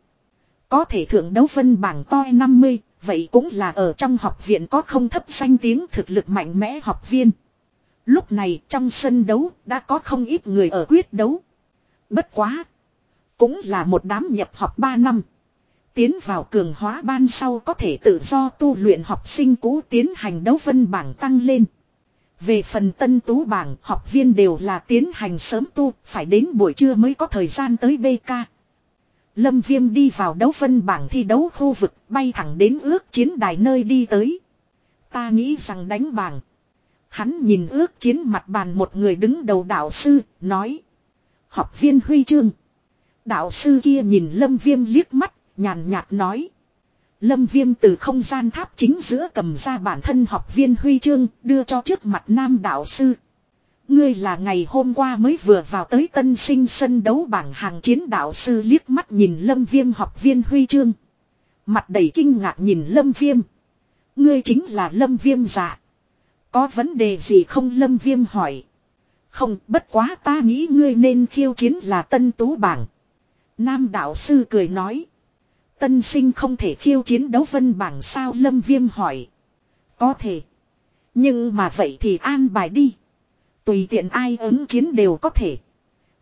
Có thể thượng đấu phân bảng to 50, vậy cũng là ở trong học viện có không thấp danh tiếng thực lực mạnh mẽ học viên. Lúc này trong sân đấu đã có không ít người ở quyết đấu. Bất quá. Cũng là một đám nhập học 3 năm. Tiến vào cường hóa ban sau có thể tự do tu luyện học sinh cũ tiến hành đấu phân bảng tăng lên. Về phần tân tú bảng, học viên đều là tiến hành sớm tu, phải đến buổi trưa mới có thời gian tới BK. Lâm Viêm đi vào đấu phân bảng thi đấu khu vực, bay thẳng đến ước chiến đài nơi đi tới. Ta nghĩ rằng đánh bảng. Hắn nhìn ước chiến mặt bàn một người đứng đầu đạo sư, nói. Học viên huy chương. Đạo sư kia nhìn Lâm Viêm liếc mắt, nhàn nhạt nói. Lâm Viêm từ không gian tháp chính giữa cầm ra bản thân học viên huy chương, đưa cho trước mặt nam đạo sư. Ngươi là ngày hôm qua mới vừa vào tới tân sinh sân đấu bảng hàng chiến đạo sư liếc mắt nhìn Lâm Viêm học viên huy chương. Mặt đầy kinh ngạc nhìn Lâm Viêm. Ngươi chính là Lâm Viêm dạ. Có vấn đề gì không Lâm Viêm hỏi. Không, bất quá ta nghĩ ngươi nên khiêu chiến là tân tú bảng. Nam đạo sư cười nói. Tân sinh không thể khiêu chiến đấu vân bảng sao lâm viêm hỏi. Có thể. Nhưng mà vậy thì an bài đi. Tùy tiện ai ứng chiến đều có thể.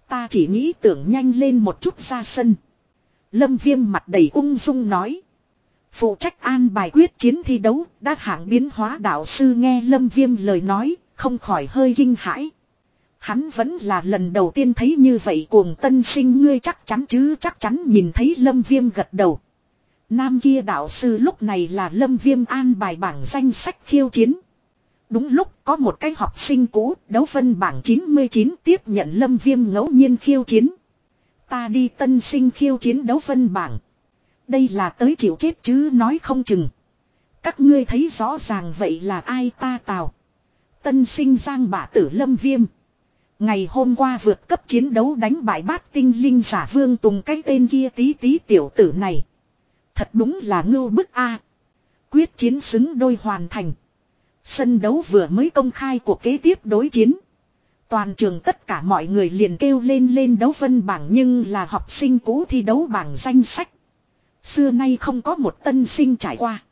Ta chỉ nghĩ tưởng nhanh lên một chút ra sân. Lâm viêm mặt đầy ung dung nói. Phụ trách an bài quyết chiến thi đấu đã hạng biến hóa đạo sư nghe lâm viêm lời nói, không khỏi hơi kinh hãi. Hắn vẫn là lần đầu tiên thấy như vậy cuồng tân sinh ngươi chắc chắn chứ chắc chắn nhìn thấy lâm viêm gật đầu. Nam kia đạo sư lúc này là lâm viêm an bài bảng danh sách khiêu chiến. Đúng lúc có một cái học sinh cũ đấu phân bảng 99 tiếp nhận lâm viêm ngẫu nhiên khiêu chiến. Ta đi tân sinh khiêu chiến đấu phân bảng. Đây là tới chịu chết chứ nói không chừng. Các ngươi thấy rõ ràng vậy là ai ta tào. Tân sinh giang bả tử lâm viêm. Ngày hôm qua vượt cấp chiến đấu đánh bại bát tinh linh giả vương tùng cái tên kia tí tí tiểu tử này. Thật đúng là ngưu bức a Quyết chiến xứng đôi hoàn thành. Sân đấu vừa mới công khai cuộc kế tiếp đối chiến. Toàn trường tất cả mọi người liền kêu lên lên đấu phân bảng nhưng là học sinh cũ thi đấu bảng danh sách. Xưa nay không có một tân sinh trải qua.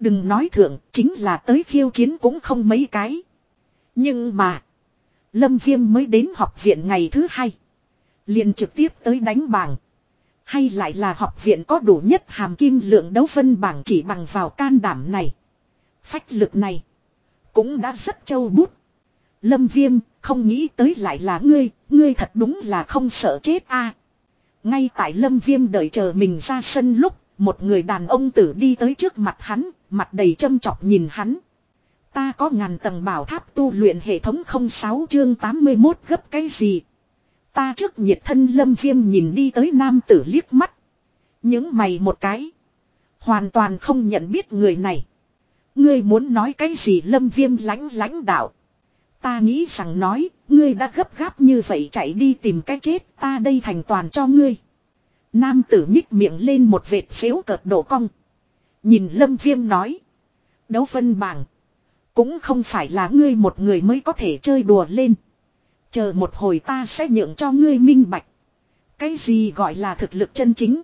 Đừng nói thượng, chính là tới khiêu chiến cũng không mấy cái. Nhưng mà, Lâm Viêm mới đến học viện ngày thứ hai. Liền trực tiếp tới đánh bảng. Hay lại là học viện có đủ nhất hàm kim lượng đấu phân bảng chỉ bằng vào can đảm này. Phách lực này. Cũng đã rất châu bút. Lâm Viêm, không nghĩ tới lại là ngươi, ngươi thật đúng là không sợ chết a Ngay tại Lâm Viêm đợi chờ mình ra sân lúc, một người đàn ông tử đi tới trước mặt hắn, mặt đầy châm chọc nhìn hắn. Ta có ngàn tầng bảo tháp tu luyện hệ thống 06 chương 81 gấp cái gì? Ta trước nhiệt thân lâm viêm nhìn đi tới nam tử liếc mắt. Những mày một cái. Hoàn toàn không nhận biết người này. Ngươi muốn nói cái gì lâm viêm lãnh lãnh đạo. Ta nghĩ rằng nói, ngươi đã gấp gáp như vậy chạy đi tìm cái chết, ta đây thành toàn cho ngươi. Nam tử nhích miệng lên một vệt xéo cợt đổ cong. Nhìn lâm viêm nói. Đấu phân bảng. Cũng không phải là ngươi một người mới có thể chơi đùa lên. Chờ một hồi ta sẽ nhượng cho ngươi minh bạch. Cái gì gọi là thực lực chân chính?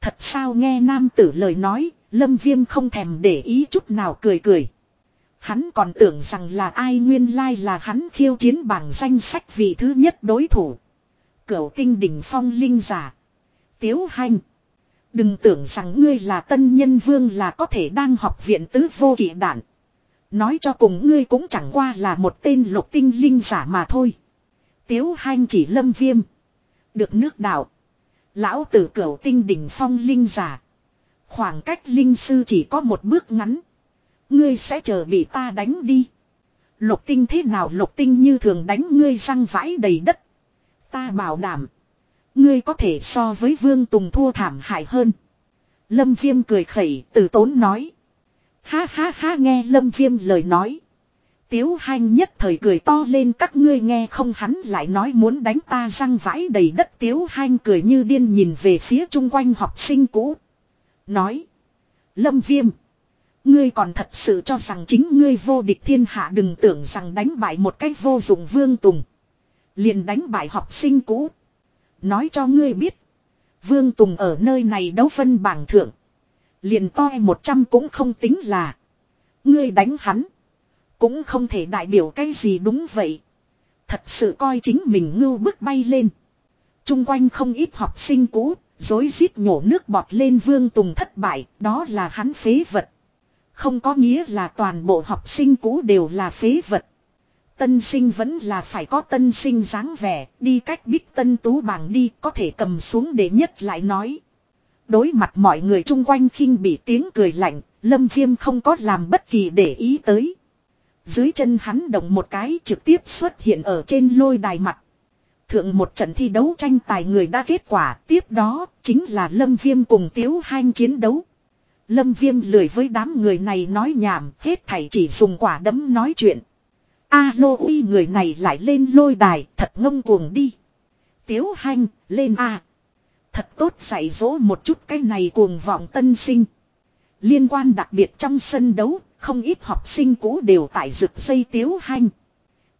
Thật sao nghe nam tử lời nói, lâm viêm không thèm để ý chút nào cười cười. Hắn còn tưởng rằng là ai nguyên lai là hắn khiêu chiến bảng danh sách vị thứ nhất đối thủ. Cửu tinh đỉnh phong linh giả. Tiếu hành. Đừng tưởng rằng ngươi là tân nhân vương là có thể đang học viện tứ vô kỷ đạn. Nói cho cùng ngươi cũng chẳng qua là một tên lục tinh linh giả mà thôi. Tiếu hanh chỉ lâm viêm. Được nước đạo. Lão tử cửu tinh đỉnh phong linh giả. Khoảng cách linh sư chỉ có một bước ngắn. Ngươi sẽ chờ bị ta đánh đi. Lục tinh thế nào lục tinh như thường đánh ngươi răng vãi đầy đất. Ta bảo đảm. Ngươi có thể so với vương tùng thua thảm hại hơn. Lâm viêm cười khẩy, từ tốn nói. Ha ha ha, nghe lâm viêm lời nói. Tiếu hanh nhất thời cười to lên, các ngươi nghe không, hắn lại nói muốn đánh ta răng vãi đầy đất tiếu hanh cười như điên nhìn về phía chung quanh học sinh cũ. Nói. Lâm viêm. Ngươi còn thật sự cho rằng chính ngươi vô địch thiên hạ, đừng tưởng rằng đánh bại một cách vô dụng vương tùng. Liền đánh bại học sinh cũ. Nói cho ngươi biết. Vương Tùng ở nơi này đấu phân bảng thượng. Liền toi 100 cũng không tính là. Ngươi đánh hắn. Cũng không thể đại biểu cái gì đúng vậy. Thật sự coi chính mình ngưu bước bay lên. Trung quanh không ít học sinh cũ, dối rít nhổ nước bọt lên vương tùng thất bại, đó là hắn phế vật. Không có nghĩa là toàn bộ học sinh cũ đều là phế vật. Tân sinh vẫn là phải có tân sinh dáng vẻ, đi cách bích tân tú bảng đi, có thể cầm xuống để nhất lại nói. Đối mặt mọi người chung quanh khinh bị tiếng cười lạnh, lâm viêm không có làm bất kỳ để ý tới. Dưới chân hắn động một cái trực tiếp xuất hiện ở trên lôi đài mặt. Thượng một trận thi đấu tranh tài người đã kết quả, tiếp đó chính là Lâm Viêm cùng Tiếu Hanh chiến đấu. Lâm Viêm lười với đám người này nói nhảm, hết thảy chỉ dùng quả đấm nói chuyện. A-lô uy người này lại lên lôi đài, thật ngông cuồng đi. Tiếu Hanh, lên A. Thật tốt dạy dỗ một chút cái này cuồng vọng tân sinh. Liên quan đặc biệt trong sân đấu, không ít học sinh cũ đều tại rực dây tiếu hanh.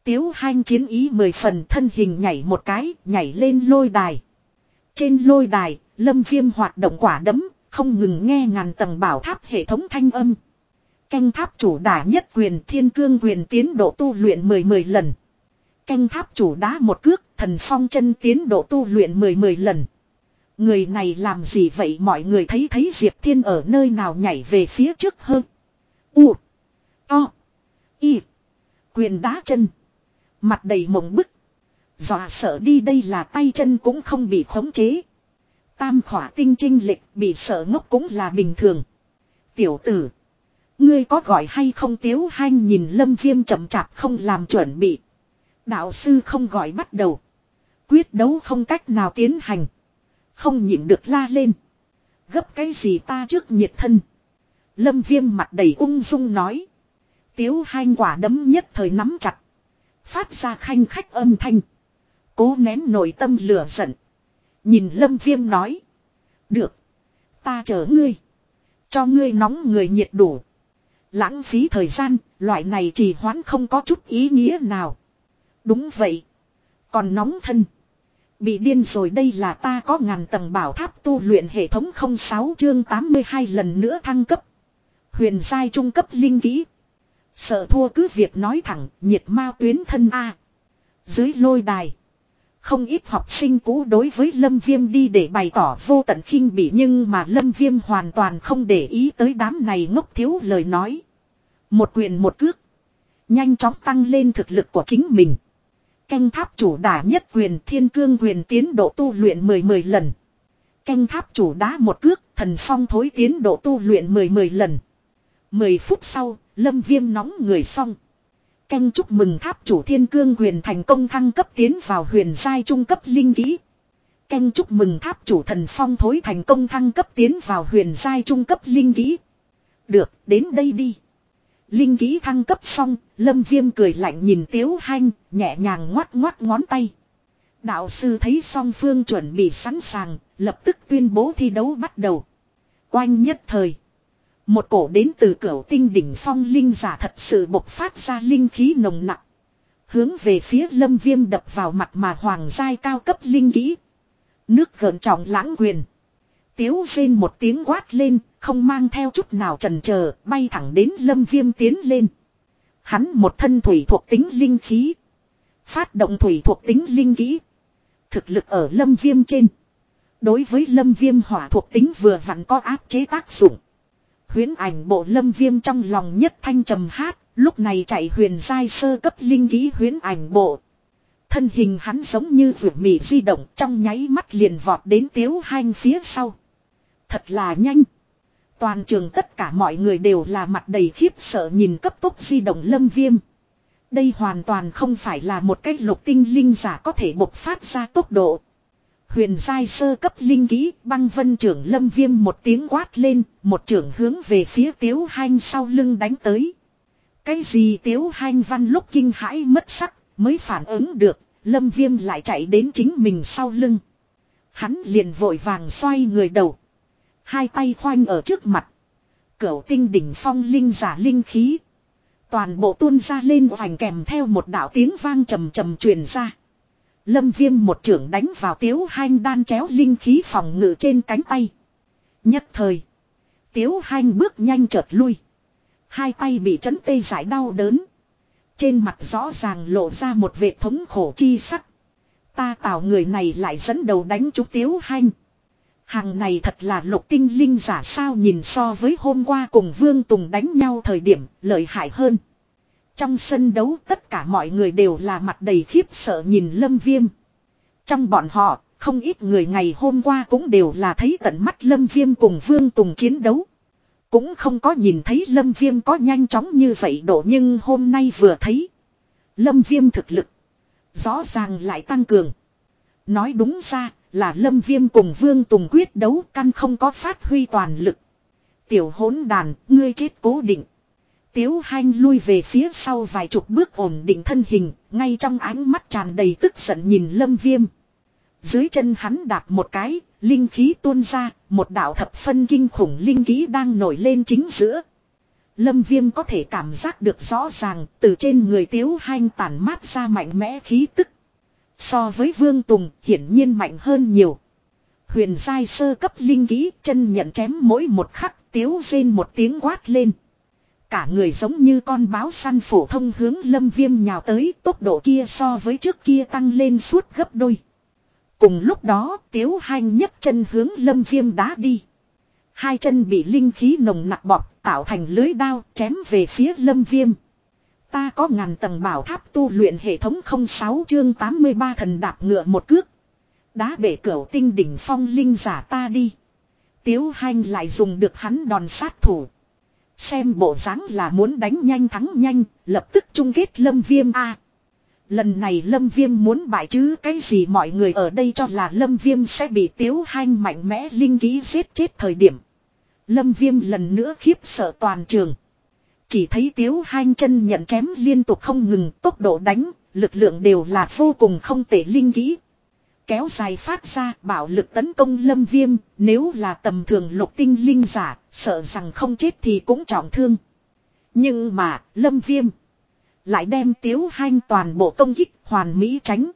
Tiếu hanh chiến ý mười phần thân hình nhảy một cái, nhảy lên lôi đài. Trên lôi đài, lâm viêm hoạt động quả đấm, không ngừng nghe ngàn tầng bảo tháp hệ thống thanh âm. Canh tháp chủ đả nhất quyền thiên cương quyền tiến độ tu luyện mười mười lần. Canh tháp chủ đá một cước, thần phong chân tiến độ tu luyện mười mười lần. Người này làm gì vậy mọi người thấy thấy Diệp Thiên ở nơi nào nhảy về phía trước hơn. U. To. Y. Quyền đá chân. Mặt đầy mộng bức. Dọa sợ đi đây là tay chân cũng không bị khống chế. Tam khỏa tinh trinh lịch bị sợ ngốc cũng là bình thường. Tiểu tử. Ngươi có gọi hay không tiếu hanh nhìn lâm viêm chậm chạp không làm chuẩn bị. Đạo sư không gọi bắt đầu. Quyết đấu không cách nào tiến hành. Không nhịn được la lên. Gấp cái gì ta trước nhiệt thân. Lâm viêm mặt đầy ung dung nói. Tiếu hai quả đấm nhất thời nắm chặt. Phát ra khanh khách âm thanh. Cố nén nội tâm lửa giận. Nhìn lâm viêm nói. Được. Ta chở ngươi. Cho ngươi nóng người nhiệt đủ. Lãng phí thời gian, loại này chỉ hoãn không có chút ý nghĩa nào. Đúng vậy. Còn nóng thân. Bị điên rồi đây là ta có ngàn tầng bảo tháp tu luyện hệ thống 06 chương 82 lần nữa thăng cấp. Huyền giai trung cấp linh kỹ. Sợ thua cứ việc nói thẳng, nhiệt ma tuyến thân A. Dưới lôi đài. Không ít học sinh cũ đối với Lâm Viêm đi để bày tỏ vô tận khinh bỉ nhưng mà Lâm Viêm hoàn toàn không để ý tới đám này ngốc thiếu lời nói. Một quyền một cước. Nhanh chóng tăng lên thực lực của chính mình. Canh tháp chủ đả nhất quyền thiên cương quyền tiến độ tu luyện 10-10 lần. Canh tháp chủ đá một cước thần phong thối tiến độ tu luyện 10-10 lần. 10 phút sau, lâm viêm nóng người xong. Canh chúc mừng tháp chủ thiên cương huyền thành công thăng cấp tiến vào huyền giai trung cấp linh kỹ. Canh chúc mừng tháp chủ thần phong thối thành công thăng cấp tiến vào huyền giai trung cấp linh kỹ. Được, đến đây đi. Linh kỹ thăng cấp xong, lâm viêm cười lạnh nhìn tiếu hanh, nhẹ nhàng ngoắt ngoắt ngón tay. Đạo sư thấy song phương chuẩn bị sẵn sàng, lập tức tuyên bố thi đấu bắt đầu. Oanh nhất thời. Một cổ đến từ cửa tinh đỉnh phong linh giả thật sự bộc phát ra linh khí nồng nặng. Hướng về phía lâm viêm đập vào mặt mà hoàng giai cao cấp linh kỹ. Nước gợn trọng lãng quyền. Tiếu rên một tiếng quát lên, không mang theo chút nào trần chờ bay thẳng đến lâm viêm tiến lên. Hắn một thân thủy thuộc tính linh khí. Phát động thủy thuộc tính linh kỹ. Thực lực ở lâm viêm trên. Đối với lâm viêm hỏa thuộc tính vừa vặn có áp chế tác dụng. Huyến ảnh bộ lâm viêm trong lòng nhất thanh trầm hát, lúc này chạy huyền giai sơ cấp linh ký huyến ảnh bộ. Thân hình hắn giống như vượt mì di động trong nháy mắt liền vọt đến tiếu hanh phía sau. Thật là nhanh. Toàn trường tất cả mọi người đều là mặt đầy khiếp sợ nhìn cấp tốc di động lâm viêm. Đây hoàn toàn không phải là một cách lục tinh linh giả có thể bộc phát ra tốc độ. Huyền giai sơ cấp linh kỹ băng vân trưởng lâm viêm một tiếng quát lên, một trưởng hướng về phía tiếu hanh sau lưng đánh tới. Cái gì tiếu hanh văn lúc kinh hãi mất sắc, mới phản ứng được, lâm viêm lại chạy đến chính mình sau lưng. Hắn liền vội vàng xoay người đầu. Hai tay khoanh ở trước mặt. Cửu tinh đỉnh phong linh giả linh khí. Toàn bộ tuôn ra lên vành kèm theo một đạo tiếng vang trầm trầm truyền ra. Lâm viêm một trưởng đánh vào tiếu hanh đan chéo linh khí phòng ngự trên cánh tay. Nhất thời. Tiếu hanh bước nhanh chợt lui. Hai tay bị chấn tê giải đau đớn. Trên mặt rõ ràng lộ ra một vệ thống khổ chi sắc. Ta tạo người này lại dẫn đầu đánh trúng tiếu hanh. Hàng này thật là lục tinh linh giả sao nhìn so với hôm qua cùng Vương Tùng đánh nhau thời điểm lợi hại hơn. Trong sân đấu tất cả mọi người đều là mặt đầy khiếp sợ nhìn Lâm Viêm. Trong bọn họ, không ít người ngày hôm qua cũng đều là thấy tận mắt Lâm Viêm cùng Vương Tùng chiến đấu. Cũng không có nhìn thấy Lâm Viêm có nhanh chóng như vậy độ nhưng hôm nay vừa thấy. Lâm Viêm thực lực. Rõ ràng lại tăng cường. Nói đúng ra là Lâm Viêm cùng Vương Tùng quyết đấu căn không có phát huy toàn lực. Tiểu hốn đàn, ngươi chết cố định. Tiếu hanh lui về phía sau vài chục bước ổn định thân hình, ngay trong ánh mắt tràn đầy tức giận nhìn lâm viêm. Dưới chân hắn đạp một cái, linh khí tuôn ra, một đạo thập phân kinh khủng linh khí đang nổi lên chính giữa. Lâm viêm có thể cảm giác được rõ ràng, từ trên người tiếu hanh tản mát ra mạnh mẽ khí tức. So với vương tùng, hiển nhiên mạnh hơn nhiều. Huyền giai sơ cấp linh khí chân nhận chém mỗi một khắc, tiếu rên một tiếng quát lên cả người giống như con báo săn phổ thông hướng lâm viêm nhào tới, tốc độ kia so với trước kia tăng lên suốt gấp đôi. Cùng lúc đó, tiếu hanh nhấc chân hướng lâm viêm đá đi. Hai chân bị linh khí nồng nặc bọt tạo thành lưới đao chém về phía lâm viêm. Ta có ngàn tầng bảo tháp tu luyện hệ thống 06 chương 83 thần đạp ngựa một cước. Đá bể cửa tinh đỉnh phong linh giả ta đi. Tiếu hanh lại dùng được hắn đòn sát thủ. Xem bộ dáng là muốn đánh nhanh thắng nhanh, lập tức chung kết lâm viêm A. lần này lâm viêm muốn bại chứ cái gì mọi người ở đây cho là lâm viêm sẽ bị tiếu hanh mạnh mẽ linh ký giết chết thời điểm. Lâm viêm lần nữa khiếp sợ toàn trường. Chỉ thấy tiếu hanh chân nhận chém liên tục không ngừng tốc độ đánh, lực lượng đều là vô cùng không tệ linh kỹ kéo dài phát ra bạo lực tấn công lâm viêm, nếu là tầm thường lục tinh linh giả, sợ rằng không chết thì cũng trọng thương. Nhưng mà, lâm viêm lại đem tiếu hanh toàn bộ công kích hoàn mỹ tránh.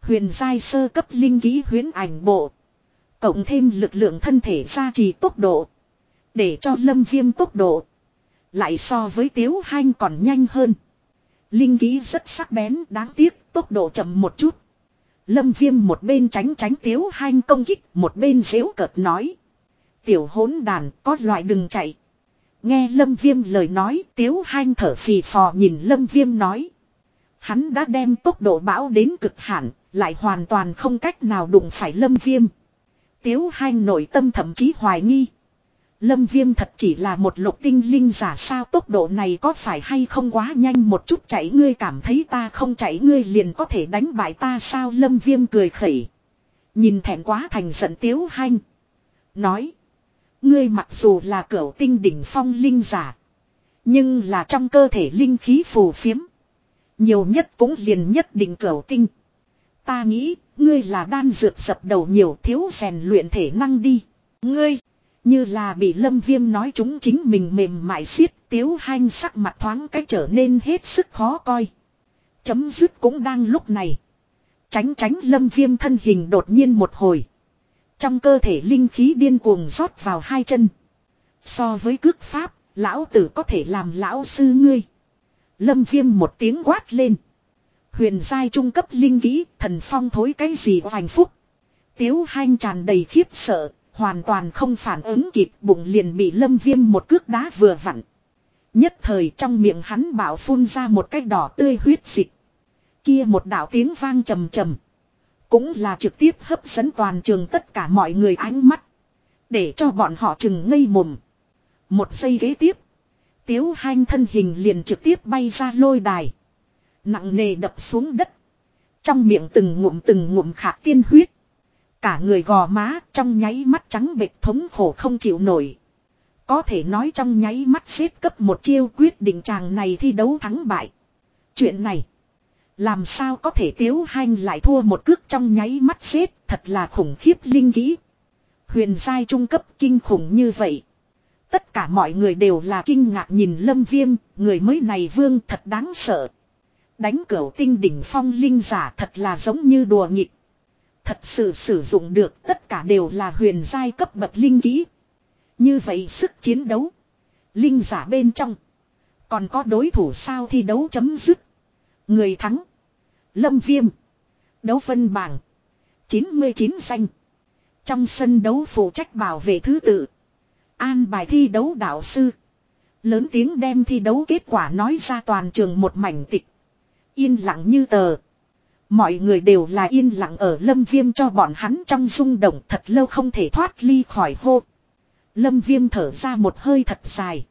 Huyền giai sơ cấp linh ký huyến ảnh bộ. Cộng thêm lực lượng thân thể gia trì tốc độ. Để cho lâm viêm tốc độ. Lại so với tiếu hanh còn nhanh hơn. Linh ký rất sắc bén đáng tiếc tốc độ chậm một chút. Lâm viêm một bên tránh tránh tiếu hanh công kích, một bên dễu cợt nói. Tiểu Hốn đàn, có loại đừng chạy. Nghe lâm viêm lời nói, tiếu hanh thở phì phò nhìn lâm viêm nói. Hắn đã đem tốc độ bão đến cực hạn, lại hoàn toàn không cách nào đụng phải lâm viêm. Tiếu hanh nội tâm thậm chí hoài nghi. Lâm viêm thật chỉ là một lục tinh linh giả sao tốc độ này có phải hay không quá nhanh một chút chạy ngươi cảm thấy ta không chạy ngươi liền có thể đánh bại ta sao lâm viêm cười khẩy. Nhìn thẹn quá thành giận tiếu hanh. Nói. Ngươi mặc dù là cửu tinh đỉnh phong linh giả. Nhưng là trong cơ thể linh khí phù phiếm. Nhiều nhất cũng liền nhất định cửu tinh. Ta nghĩ, ngươi là đan dược dập đầu nhiều thiếu rèn luyện thể năng đi. Ngươi. Như là bị lâm viêm nói chúng chính mình mềm mại xiết tiếu hanh sắc mặt thoáng cách trở nên hết sức khó coi. Chấm dứt cũng đang lúc này. Tránh tránh lâm viêm thân hình đột nhiên một hồi. Trong cơ thể linh khí điên cuồng rót vào hai chân. So với cước pháp, lão tử có thể làm lão sư ngươi. Lâm viêm một tiếng quát lên. Huyền giai trung cấp linh khí, thần phong thối cái gì hoành phúc. Tiếu hanh tràn đầy khiếp sợ, Hoàn toàn không phản ứng kịp, bụng liền bị lâm viêm một cước đá vừa vặn. Nhất thời trong miệng hắn bảo phun ra một cái đỏ tươi huyết dịch. Kia một đảo tiếng vang trầm trầm. Cũng là trực tiếp hấp dẫn toàn trường tất cả mọi người ánh mắt. Để cho bọn họ chừng ngây mồm. Một giây ghế tiếp. Tiếu hanh thân hình liền trực tiếp bay ra lôi đài. Nặng nề đập xuống đất. Trong miệng từng ngụm từng ngụm khạc tiên huyết. Cả người gò má trong nháy mắt trắng bệch thống khổ không chịu nổi. Có thể nói trong nháy mắt xếp cấp một chiêu quyết định chàng này thi đấu thắng bại. Chuyện này. Làm sao có thể tiếu hanh lại thua một cước trong nháy mắt xếp thật là khủng khiếp linh kỹ. Huyền giai trung cấp kinh khủng như vậy. Tất cả mọi người đều là kinh ngạc nhìn lâm viêm, người mới này vương thật đáng sợ. Đánh cửu tinh đỉnh phong linh giả thật là giống như đùa nghịch. Thật sự sử dụng được, tất cả đều là huyền giai cấp bậc linh kỹ. Như vậy sức chiến đấu. Linh giả bên trong. Còn có đối thủ sao thi đấu chấm dứt. Người thắng. Lâm Viêm. Đấu phân bảng. 99 danh. Trong sân đấu phụ trách bảo vệ thứ tự. An bài thi đấu đạo sư. Lớn tiếng đem thi đấu kết quả nói ra toàn trường một mảnh tịch. Yên lặng như tờ. Mọi người đều là yên lặng ở lâm viêm cho bọn hắn trong rung động thật lâu không thể thoát ly khỏi hô. Lâm viêm thở ra một hơi thật dài.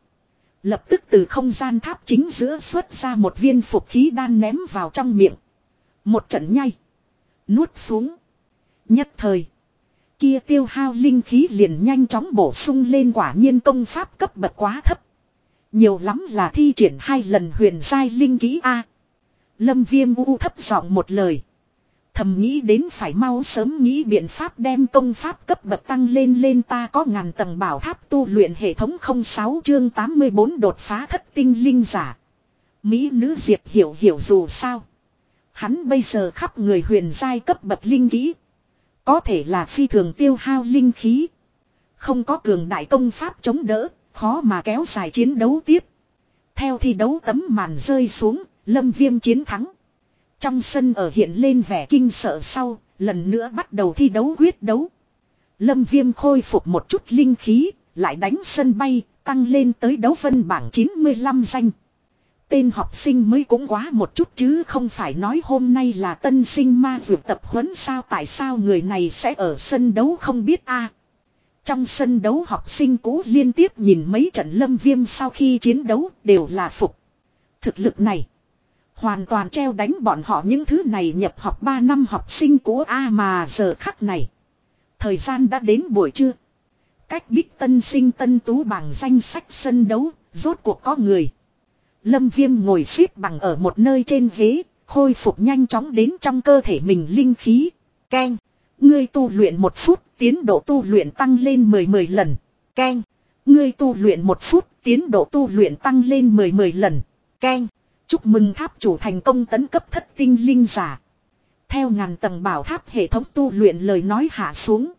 Lập tức từ không gian tháp chính giữa xuất ra một viên phục khí đan ném vào trong miệng. Một trận nhay. Nuốt xuống. Nhất thời. Kia tiêu hao linh khí liền nhanh chóng bổ sung lên quả nhiên công pháp cấp bậc quá thấp. Nhiều lắm là thi triển hai lần huyền giai linh khí A. Lâm viêm u thấp giọng một lời. Thầm nghĩ đến phải mau sớm nghĩ biện pháp đem công pháp cấp bậc tăng lên lên ta có ngàn tầng bảo tháp tu luyện hệ thống 06 chương 84 đột phá thất tinh linh giả. Mỹ nữ diệp hiểu hiểu dù sao. Hắn bây giờ khắp người huyền giai cấp bậc linh kỹ. Có thể là phi thường tiêu hao linh khí. Không có cường đại công pháp chống đỡ, khó mà kéo dài chiến đấu tiếp. Theo thi đấu tấm màn rơi xuống, lâm viêm chiến thắng. Trong sân ở hiện lên vẻ kinh sợ sau, lần nữa bắt đầu thi đấu quyết đấu. Lâm viêm khôi phục một chút linh khí, lại đánh sân bay, tăng lên tới đấu vân bảng 95 danh. Tên học sinh mới cũng quá một chút chứ không phải nói hôm nay là tân sinh ma vượt tập huấn sao tại sao người này sẽ ở sân đấu không biết a Trong sân đấu học sinh cũ liên tiếp nhìn mấy trận lâm viêm sau khi chiến đấu đều là phục. Thực lực này. Hoàn toàn treo đánh bọn họ những thứ này nhập học 3 năm học sinh của A mà giờ khắc này. Thời gian đã đến buổi trưa. Cách bích tân sinh tân tú bảng danh sách sân đấu, rốt cuộc có người. Lâm viêm ngồi xếp bằng ở một nơi trên ghế, khôi phục nhanh chóng đến trong cơ thể mình linh khí. Ken. Ngươi tu luyện một phút, tiến độ tu luyện tăng lên 10-10 lần. Ken. Ngươi tu luyện một phút, tiến độ tu luyện tăng lên 10-10 lần. Ken. Chúc mừng tháp chủ thành công tấn cấp thất tinh linh giả. Theo ngàn tầng bảo tháp hệ thống tu luyện lời nói hạ xuống.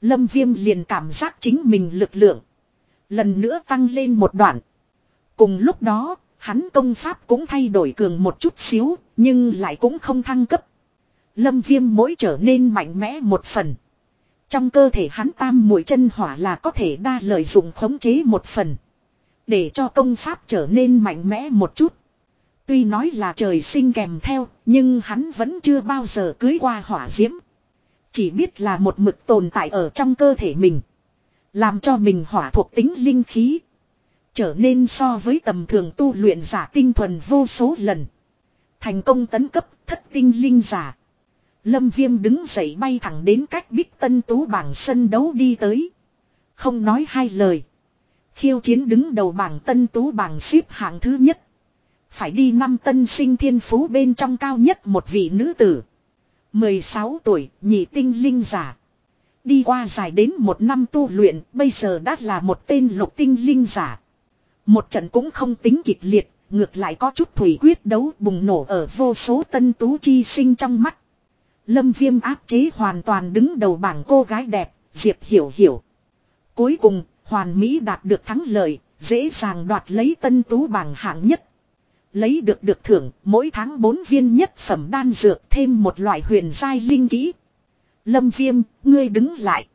Lâm Viêm liền cảm giác chính mình lực lượng. Lần nữa tăng lên một đoạn. Cùng lúc đó, hắn công pháp cũng thay đổi cường một chút xíu, nhưng lại cũng không thăng cấp. Lâm Viêm mỗi trở nên mạnh mẽ một phần. Trong cơ thể hắn tam mũi chân hỏa là có thể đa lợi dụng khống chế một phần. Để cho công pháp trở nên mạnh mẽ một chút. Tuy nói là trời sinh kèm theo, nhưng hắn vẫn chưa bao giờ cưới qua hỏa diễm. Chỉ biết là một mực tồn tại ở trong cơ thể mình. Làm cho mình hỏa thuộc tính linh khí. Trở nên so với tầm thường tu luyện giả tinh thuần vô số lần. Thành công tấn cấp thất tinh linh giả. Lâm Viêm đứng dậy bay thẳng đến cách bích tân tú bảng sân đấu đi tới. Không nói hai lời. Khiêu chiến đứng đầu bảng tân tú bảng xếp hạng thứ nhất. Phải đi năm tân sinh thiên phú bên trong cao nhất một vị nữ tử. 16 tuổi, nhị tinh linh giả. Đi qua dài đến một năm tu luyện, bây giờ đã là một tên lục tinh linh giả. Một trận cũng không tính kịch liệt, ngược lại có chút thủy quyết đấu bùng nổ ở vô số tân tú chi sinh trong mắt. Lâm viêm áp chế hoàn toàn đứng đầu bảng cô gái đẹp, Diệp Hiểu Hiểu. Cuối cùng, Hoàn Mỹ đạt được thắng lợi, dễ dàng đoạt lấy tân tú bảng hạng nhất. Lấy được được thưởng mỗi tháng 4 viên nhất phẩm đan dược thêm một loại huyền giai linh kỹ. Lâm Viêm, ngươi đứng lại.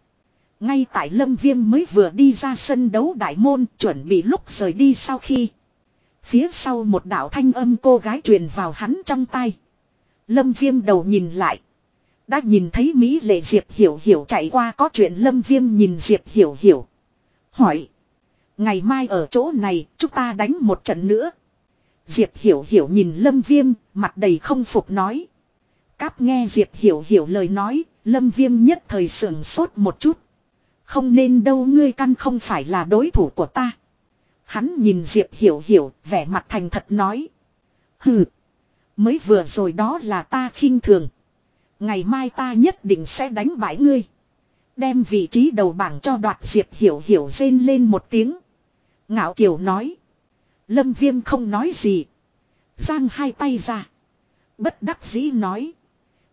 Ngay tại Lâm Viêm mới vừa đi ra sân đấu đại môn chuẩn bị lúc rời đi sau khi. Phía sau một đạo thanh âm cô gái truyền vào hắn trong tay. Lâm Viêm đầu nhìn lại. Đã nhìn thấy Mỹ lệ Diệp Hiểu Hiểu chạy qua có chuyện Lâm Viêm nhìn Diệp Hiểu Hiểu. Hỏi. Ngày mai ở chỗ này chúng ta đánh một trận nữa. Diệp Hiểu Hiểu nhìn Lâm Viêm, mặt đầy không phục nói. Cáp nghe Diệp Hiểu Hiểu lời nói, Lâm Viêm nhất thời sưởng sốt một chút. Không nên đâu ngươi căn không phải là đối thủ của ta. Hắn nhìn Diệp Hiểu Hiểu, vẻ mặt thành thật nói. Hừ, mới vừa rồi đó là ta khinh thường. Ngày mai ta nhất định sẽ đánh bại ngươi. Đem vị trí đầu bảng cho đoạt Diệp Hiểu Hiểu rên lên một tiếng. Ngạo Kiều nói. Lâm Viêm không nói gì. Giang hai tay ra. Bất đắc dĩ nói.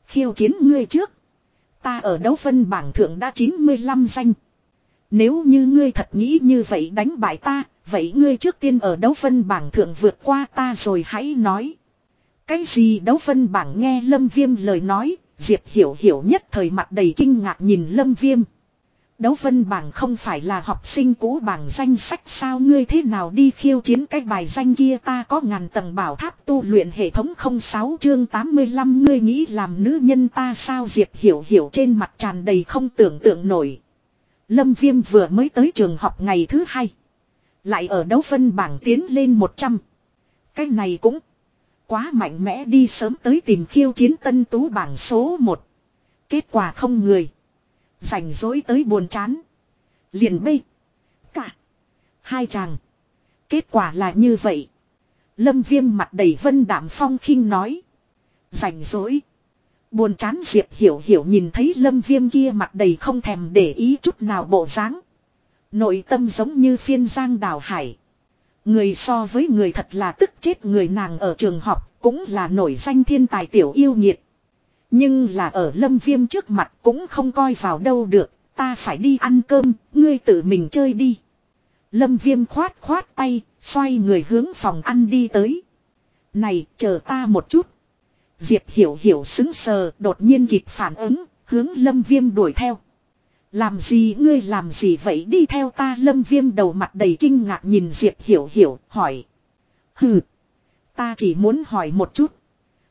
Khiêu chiến ngươi trước. Ta ở đấu phân bảng thượng đã 95 danh. Nếu như ngươi thật nghĩ như vậy đánh bại ta, vậy ngươi trước tiên ở đấu phân bảng thượng vượt qua ta rồi hãy nói. Cái gì đấu phân bảng nghe Lâm Viêm lời nói, Diệp Hiểu Hiểu nhất thời mặt đầy kinh ngạc nhìn Lâm Viêm. Đấu vân bảng không phải là học sinh cũ bảng danh sách sao ngươi thế nào đi khiêu chiến cái bài danh kia ta có ngàn tầng bảo tháp tu luyện hệ thống 06 chương 85 ngươi nghĩ làm nữ nhân ta sao Diệp Hiểu Hiểu trên mặt tràn đầy không tưởng tượng nổi. Lâm Viêm vừa mới tới trường học ngày thứ hai. Lại ở đấu vân bảng tiến lên 100. Cái này cũng quá mạnh mẽ, đi sớm tới tìm khiêu chiến tân tú bảng số 1. Kết quả không người. Rảnh rỗi tới buồn chán. Liền bê. Cả. Hai chàng. Kết quả là như vậy. Lâm viêm mặt đầy vân đảm phong khinh nói. Rảnh rỗi. Buồn chán Diệp hiểu hiểu nhìn thấy lâm viêm kia mặt đầy không thèm để ý chút nào bộ dáng Nội tâm giống như phiên giang đào hải. Người so với người thật là tức chết người nàng ở trường học cũng là nổi danh thiên tài tiểu yêu nhiệt. Nhưng là ở lâm viêm trước mặt cũng không coi vào đâu được, ta phải đi ăn cơm, ngươi tự mình chơi đi. Lâm viêm khoát khoát tay, xoay người hướng phòng ăn đi tới. Này, chờ ta một chút. Diệp hiểu hiểu xứng sờ, đột nhiên kịp phản ứng, hướng lâm viêm đuổi theo. Làm gì ngươi làm gì vậy đi theo ta lâm viêm đầu mặt đầy kinh ngạc nhìn Diệp hiểu hiểu, hỏi. Hừ, ta chỉ muốn hỏi một chút.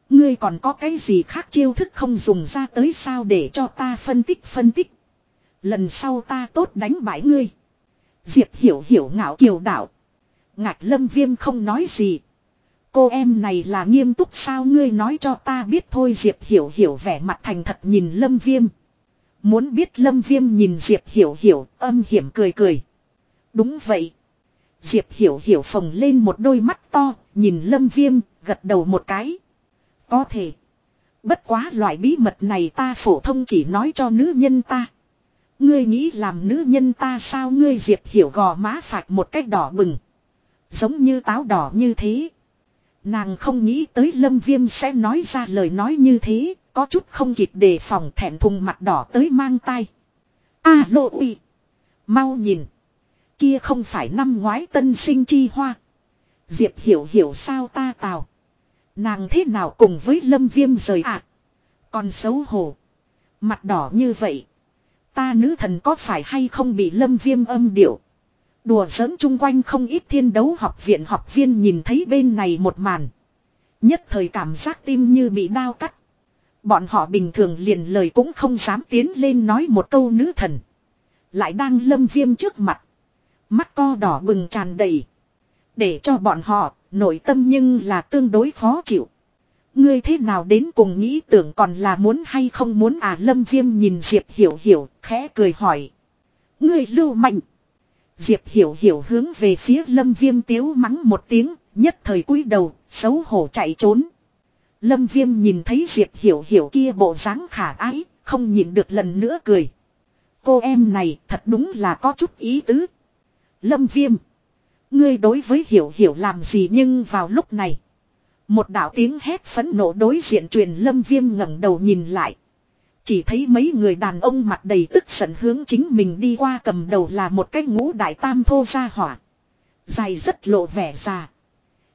Ngươi còn có cái gì khác chiêu thức không dùng ra tới sao để cho ta phân tích phân tích. Lần sau ta tốt đánh bãi ngươi. Diệp hiểu hiểu ngạo kiều đạo. Ngạch lâm viêm không nói gì. Cô em này là nghiêm túc sao ngươi nói cho ta biết thôi Diệp hiểu hiểu vẻ mặt thành thật nhìn lâm viêm. Muốn biết lâm viêm nhìn Diệp hiểu hiểu, âm hiểm cười cười. Đúng vậy. Diệp hiểu hiểu phồng lên một đôi mắt to, nhìn lâm viêm, gật đầu một cái. Có thể. Bất quá loại bí mật này ta phổ thông chỉ nói cho nữ nhân ta. Ngươi nghĩ làm nữ nhân ta sao ngươi diệp hiểu gò má phạt một cách đỏ bừng. Giống như táo đỏ như thế. Nàng không nghĩ tới lâm viêm sẽ nói ra lời nói như thế. Có chút không kịp đề phòng thẹn thùng mặt đỏ tới mang tay. A lộ uy. Mau nhìn. Kia không phải năm ngoái tân sinh chi hoa. Diệp hiểu hiểu sao ta tào. Nàng thế nào cùng với lâm viêm rời ạ. À? Còn xấu hổ. Mặt đỏ như vậy. Ta nữ thần có phải hay không bị lâm viêm âm điệu. Đùa giỡn chung quanh không ít thiên đấu học viện học viên nhìn thấy bên này một màn. Nhất thời cảm giác tim như bị đau cắt. Bọn họ bình thường liền lời cũng không dám tiến lên nói một câu nữ thần. Lại đang lâm viêm trước mặt. Mắt co đỏ bừng tràn đầy. Để cho bọn họ, nội tâm nhưng là tương đối khó chịu. Ngươi thế nào đến cùng nghĩ tưởng còn là muốn hay không muốn à lâm viêm nhìn Diệp Hiểu Hiểu, khẽ cười hỏi. Ngươi lưu mạnh. Diệp Hiểu Hiểu hướng về phía lâm viêm tiếu mắng một tiếng, nhất thời cúi đầu, xấu hổ chạy trốn. Lâm viêm nhìn thấy Diệp Hiểu Hiểu kia bộ dáng khả ái, không nhìn được lần nữa cười. Cô em này thật đúng là có chút ý tứ. Lâm viêm. Ngươi đối với Hiểu Hiểu làm gì nhưng vào lúc này. Một đạo tiếng hét phấn nộ đối diện truyền lâm viêm ngẩng đầu nhìn lại. Chỉ thấy mấy người đàn ông mặt đầy tức giận hướng chính mình đi qua cầm đầu là một cái ngũ đại tam thô gia hỏa. Dài rất lộ vẻ già.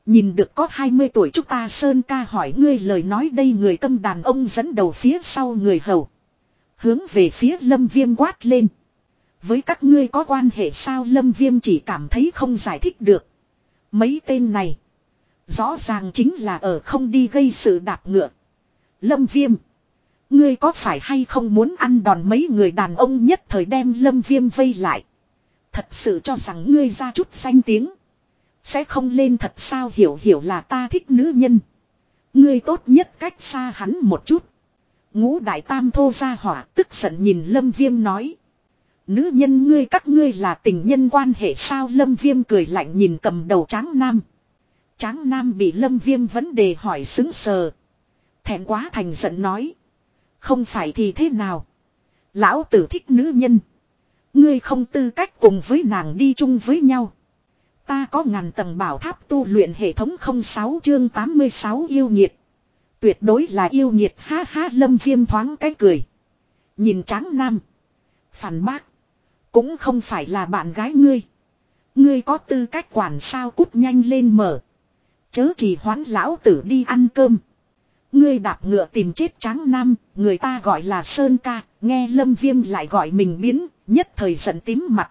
Nhìn được có 20 tuổi chúng ta Sơn ca hỏi ngươi lời nói đây người tâm đàn ông dẫn đầu phía sau người hầu. Hướng về phía lâm viêm quát lên. Với các ngươi có quan hệ sao lâm viêm chỉ cảm thấy không giải thích được. Mấy tên này. Rõ ràng chính là ở không đi gây sự đạp ngựa. Lâm viêm. Ngươi có phải hay không muốn ăn đòn mấy người đàn ông nhất thời đem lâm viêm vây lại. Thật sự cho rằng ngươi ra chút danh tiếng. Sẽ không lên thật sao hiểu hiểu là ta thích nữ nhân. Ngươi tốt nhất cách xa hắn một chút. Ngũ đại tam thô ra hỏa, tức giận nhìn lâm viêm nói. Nữ nhân ngươi các ngươi là tình nhân quan hệ sao lâm viêm cười lạnh nhìn cầm đầu tráng nam. Tráng nam bị lâm viêm vấn đề hỏi xứng sờ. Thẹn quá thành giận nói. Không phải thì thế nào. Lão tử thích nữ nhân. Ngươi không tư cách cùng với nàng đi chung với nhau. Ta có ngàn tầng bảo tháp tu luyện hệ thống 06 chương 86 yêu nhiệt. Tuyệt đối là yêu nhiệt ha ha, lâm viêm thoáng cái cười. Nhìn tráng nam. Phản bác. Cũng không phải là bạn gái ngươi. Ngươi có tư cách quản sao cút nhanh lên mở. Chớ chỉ hoán lão tử đi ăn cơm. Ngươi đạp ngựa tìm chết tráng nam, người ta gọi là Sơn ca, nghe lâm viêm lại gọi mình biến, nhất thời giận tím mặt.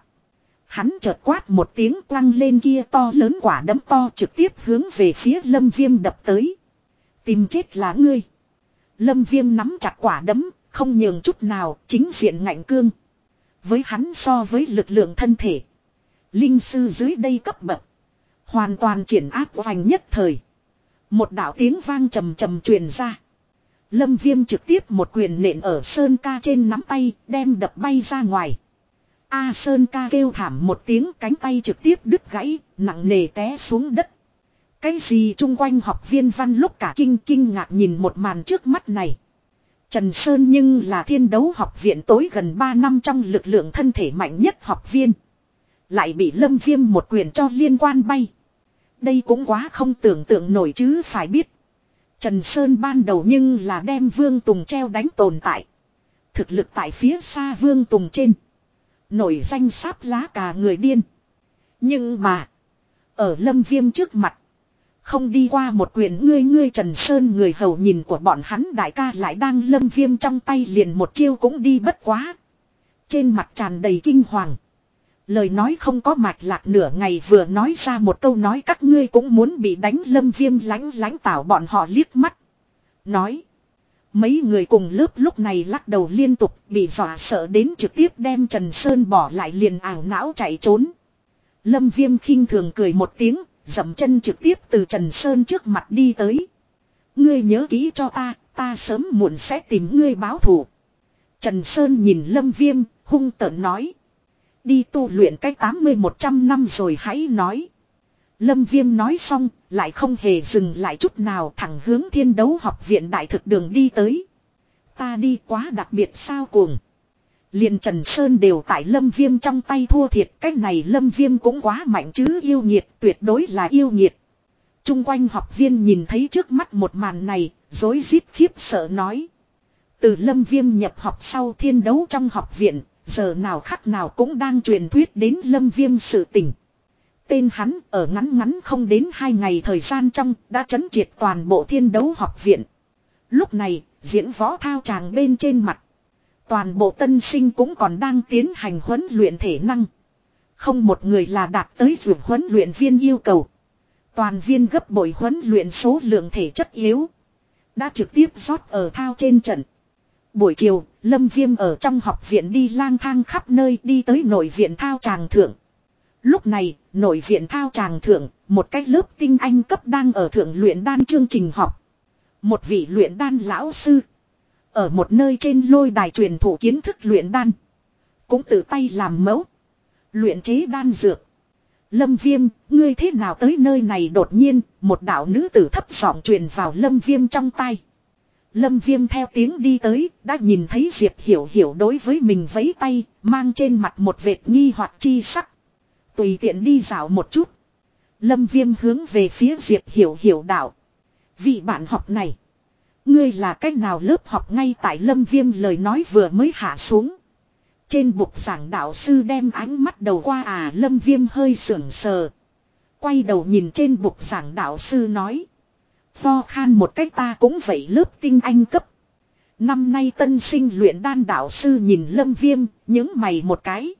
Hắn chợt quát một tiếng quăng lên kia to lớn quả đấm to trực tiếp hướng về phía lâm viêm đập tới. Tìm chết là ngươi. Lâm viêm nắm chặt quả đấm, không nhường chút nào, chính diện ngạnh cương. Với hắn so với lực lượng thân thể. Linh sư dưới đây cấp bậc. Hoàn toàn triển áp vành nhất thời. Một đạo tiếng vang trầm trầm truyền ra. Lâm viêm trực tiếp một quyền nện ở Sơn ca trên nắm tay, đem đập bay ra ngoài. A Sơn ca kêu thảm một tiếng cánh tay trực tiếp đứt gãy, nặng nề té xuống đất. Cái gì chung quanh học viên văn lúc cả kinh kinh ngạc nhìn một màn trước mắt này. Trần Sơn nhưng là thiên đấu học viện tối gần 3 năm trong lực lượng thân thể mạnh nhất học viên. Lại bị lâm viêm một quyền cho liên quan bay. Đây cũng quá không tưởng tượng nổi chứ phải biết. Trần Sơn ban đầu nhưng là đem Vương Tùng treo đánh tồn tại. Thực lực tại phía xa Vương Tùng trên. Nổi danh sáp lá cả người điên. Nhưng mà. Ở lâm viêm trước mặt. Không đi qua một quyền ngươi ngươi Trần Sơn người hầu nhìn của bọn hắn đại ca lại đang lâm viêm trong tay liền một chiêu cũng đi bất quá. Trên mặt tràn đầy kinh hoàng. Lời nói không có mạch lạc nửa ngày vừa nói ra một câu nói các ngươi cũng muốn bị đánh lâm viêm lánh lánh tảo bọn họ liếc mắt. Nói. Mấy người cùng lớp lúc này lắc đầu liên tục bị dọa sợ đến trực tiếp đem Trần Sơn bỏ lại liền ảo não chạy trốn. Lâm viêm khinh thường cười một tiếng, dậm chân trực tiếp từ Trần Sơn trước mặt đi tới. Ngươi nhớ kỹ cho ta, ta sớm muộn sẽ tìm ngươi báo thù. Trần Sơn nhìn Lâm Viêm, hung tợn nói. Đi tu luyện cách 80-100 năm rồi hãy nói. Lâm Viêm nói xong, lại không hề dừng lại chút nào thẳng hướng thiên đấu học viện đại thực đường đi tới. Ta đi quá đặc biệt sao cuồng liền Trần Sơn đều tại Lâm Viêm trong tay thua thiệt. Cái này Lâm Viêm cũng quá mạnh chứ yêu nhiệt, tuyệt đối là yêu nhiệt. Trung quanh học viên nhìn thấy trước mắt một màn này, dối rít khiếp sợ nói. Từ Lâm Viêm nhập học sau thiên đấu trong học viện, giờ nào khắc nào cũng đang truyền thuyết đến Lâm Viêm sự tỉnh Tên hắn ở ngắn ngắn không đến hai ngày thời gian trong đã chấn triệt toàn bộ thiên đấu học viện. Lúc này, diễn võ thao tràng bên trên mặt. Toàn bộ tân sinh cũng còn đang tiến hành huấn luyện thể năng. Không một người là đạt tới vượt huấn luyện viên yêu cầu. Toàn viên gấp bội huấn luyện số lượng thể chất yếu. Đã trực tiếp rót ở thao trên trận. Buổi chiều, Lâm Viêm ở trong học viện đi lang thang khắp nơi đi tới nội viện thao tràng thượng. Lúc này, nội viện thao tràng thượng, một cái lớp tinh anh cấp đang ở thượng luyện đan chương trình học. Một vị luyện đan lão sư. Ở một nơi trên lôi đài truyền thụ kiến thức luyện đan. Cũng tự tay làm mẫu. Luyện chế đan dược. Lâm Viêm, ngươi thế nào tới nơi này đột nhiên, một đạo nữ tử thấp giọng truyền vào Lâm Viêm trong tay. Lâm Viêm theo tiếng đi tới, đã nhìn thấy Diệp Hiểu Hiểu đối với mình vấy tay, mang trên mặt một vệt nghi hoặc chi sắc. Tùy tiện đi dạo một chút. Lâm Viêm hướng về phía Diệp Hiểu Hiểu đạo. Vị bạn học này. Ngươi là cách nào lớp học ngay tại Lâm Viêm lời nói vừa mới hạ xuống. Trên bục giảng đạo sư đem ánh mắt đầu qua à Lâm Viêm hơi sưởng sờ. Quay đầu nhìn trên bục giảng đạo sư nói. Pho khan một cách ta cũng vậy lớp tinh anh cấp. Năm nay tân sinh luyện đan đạo sư nhìn lâm viêm, những mày một cái.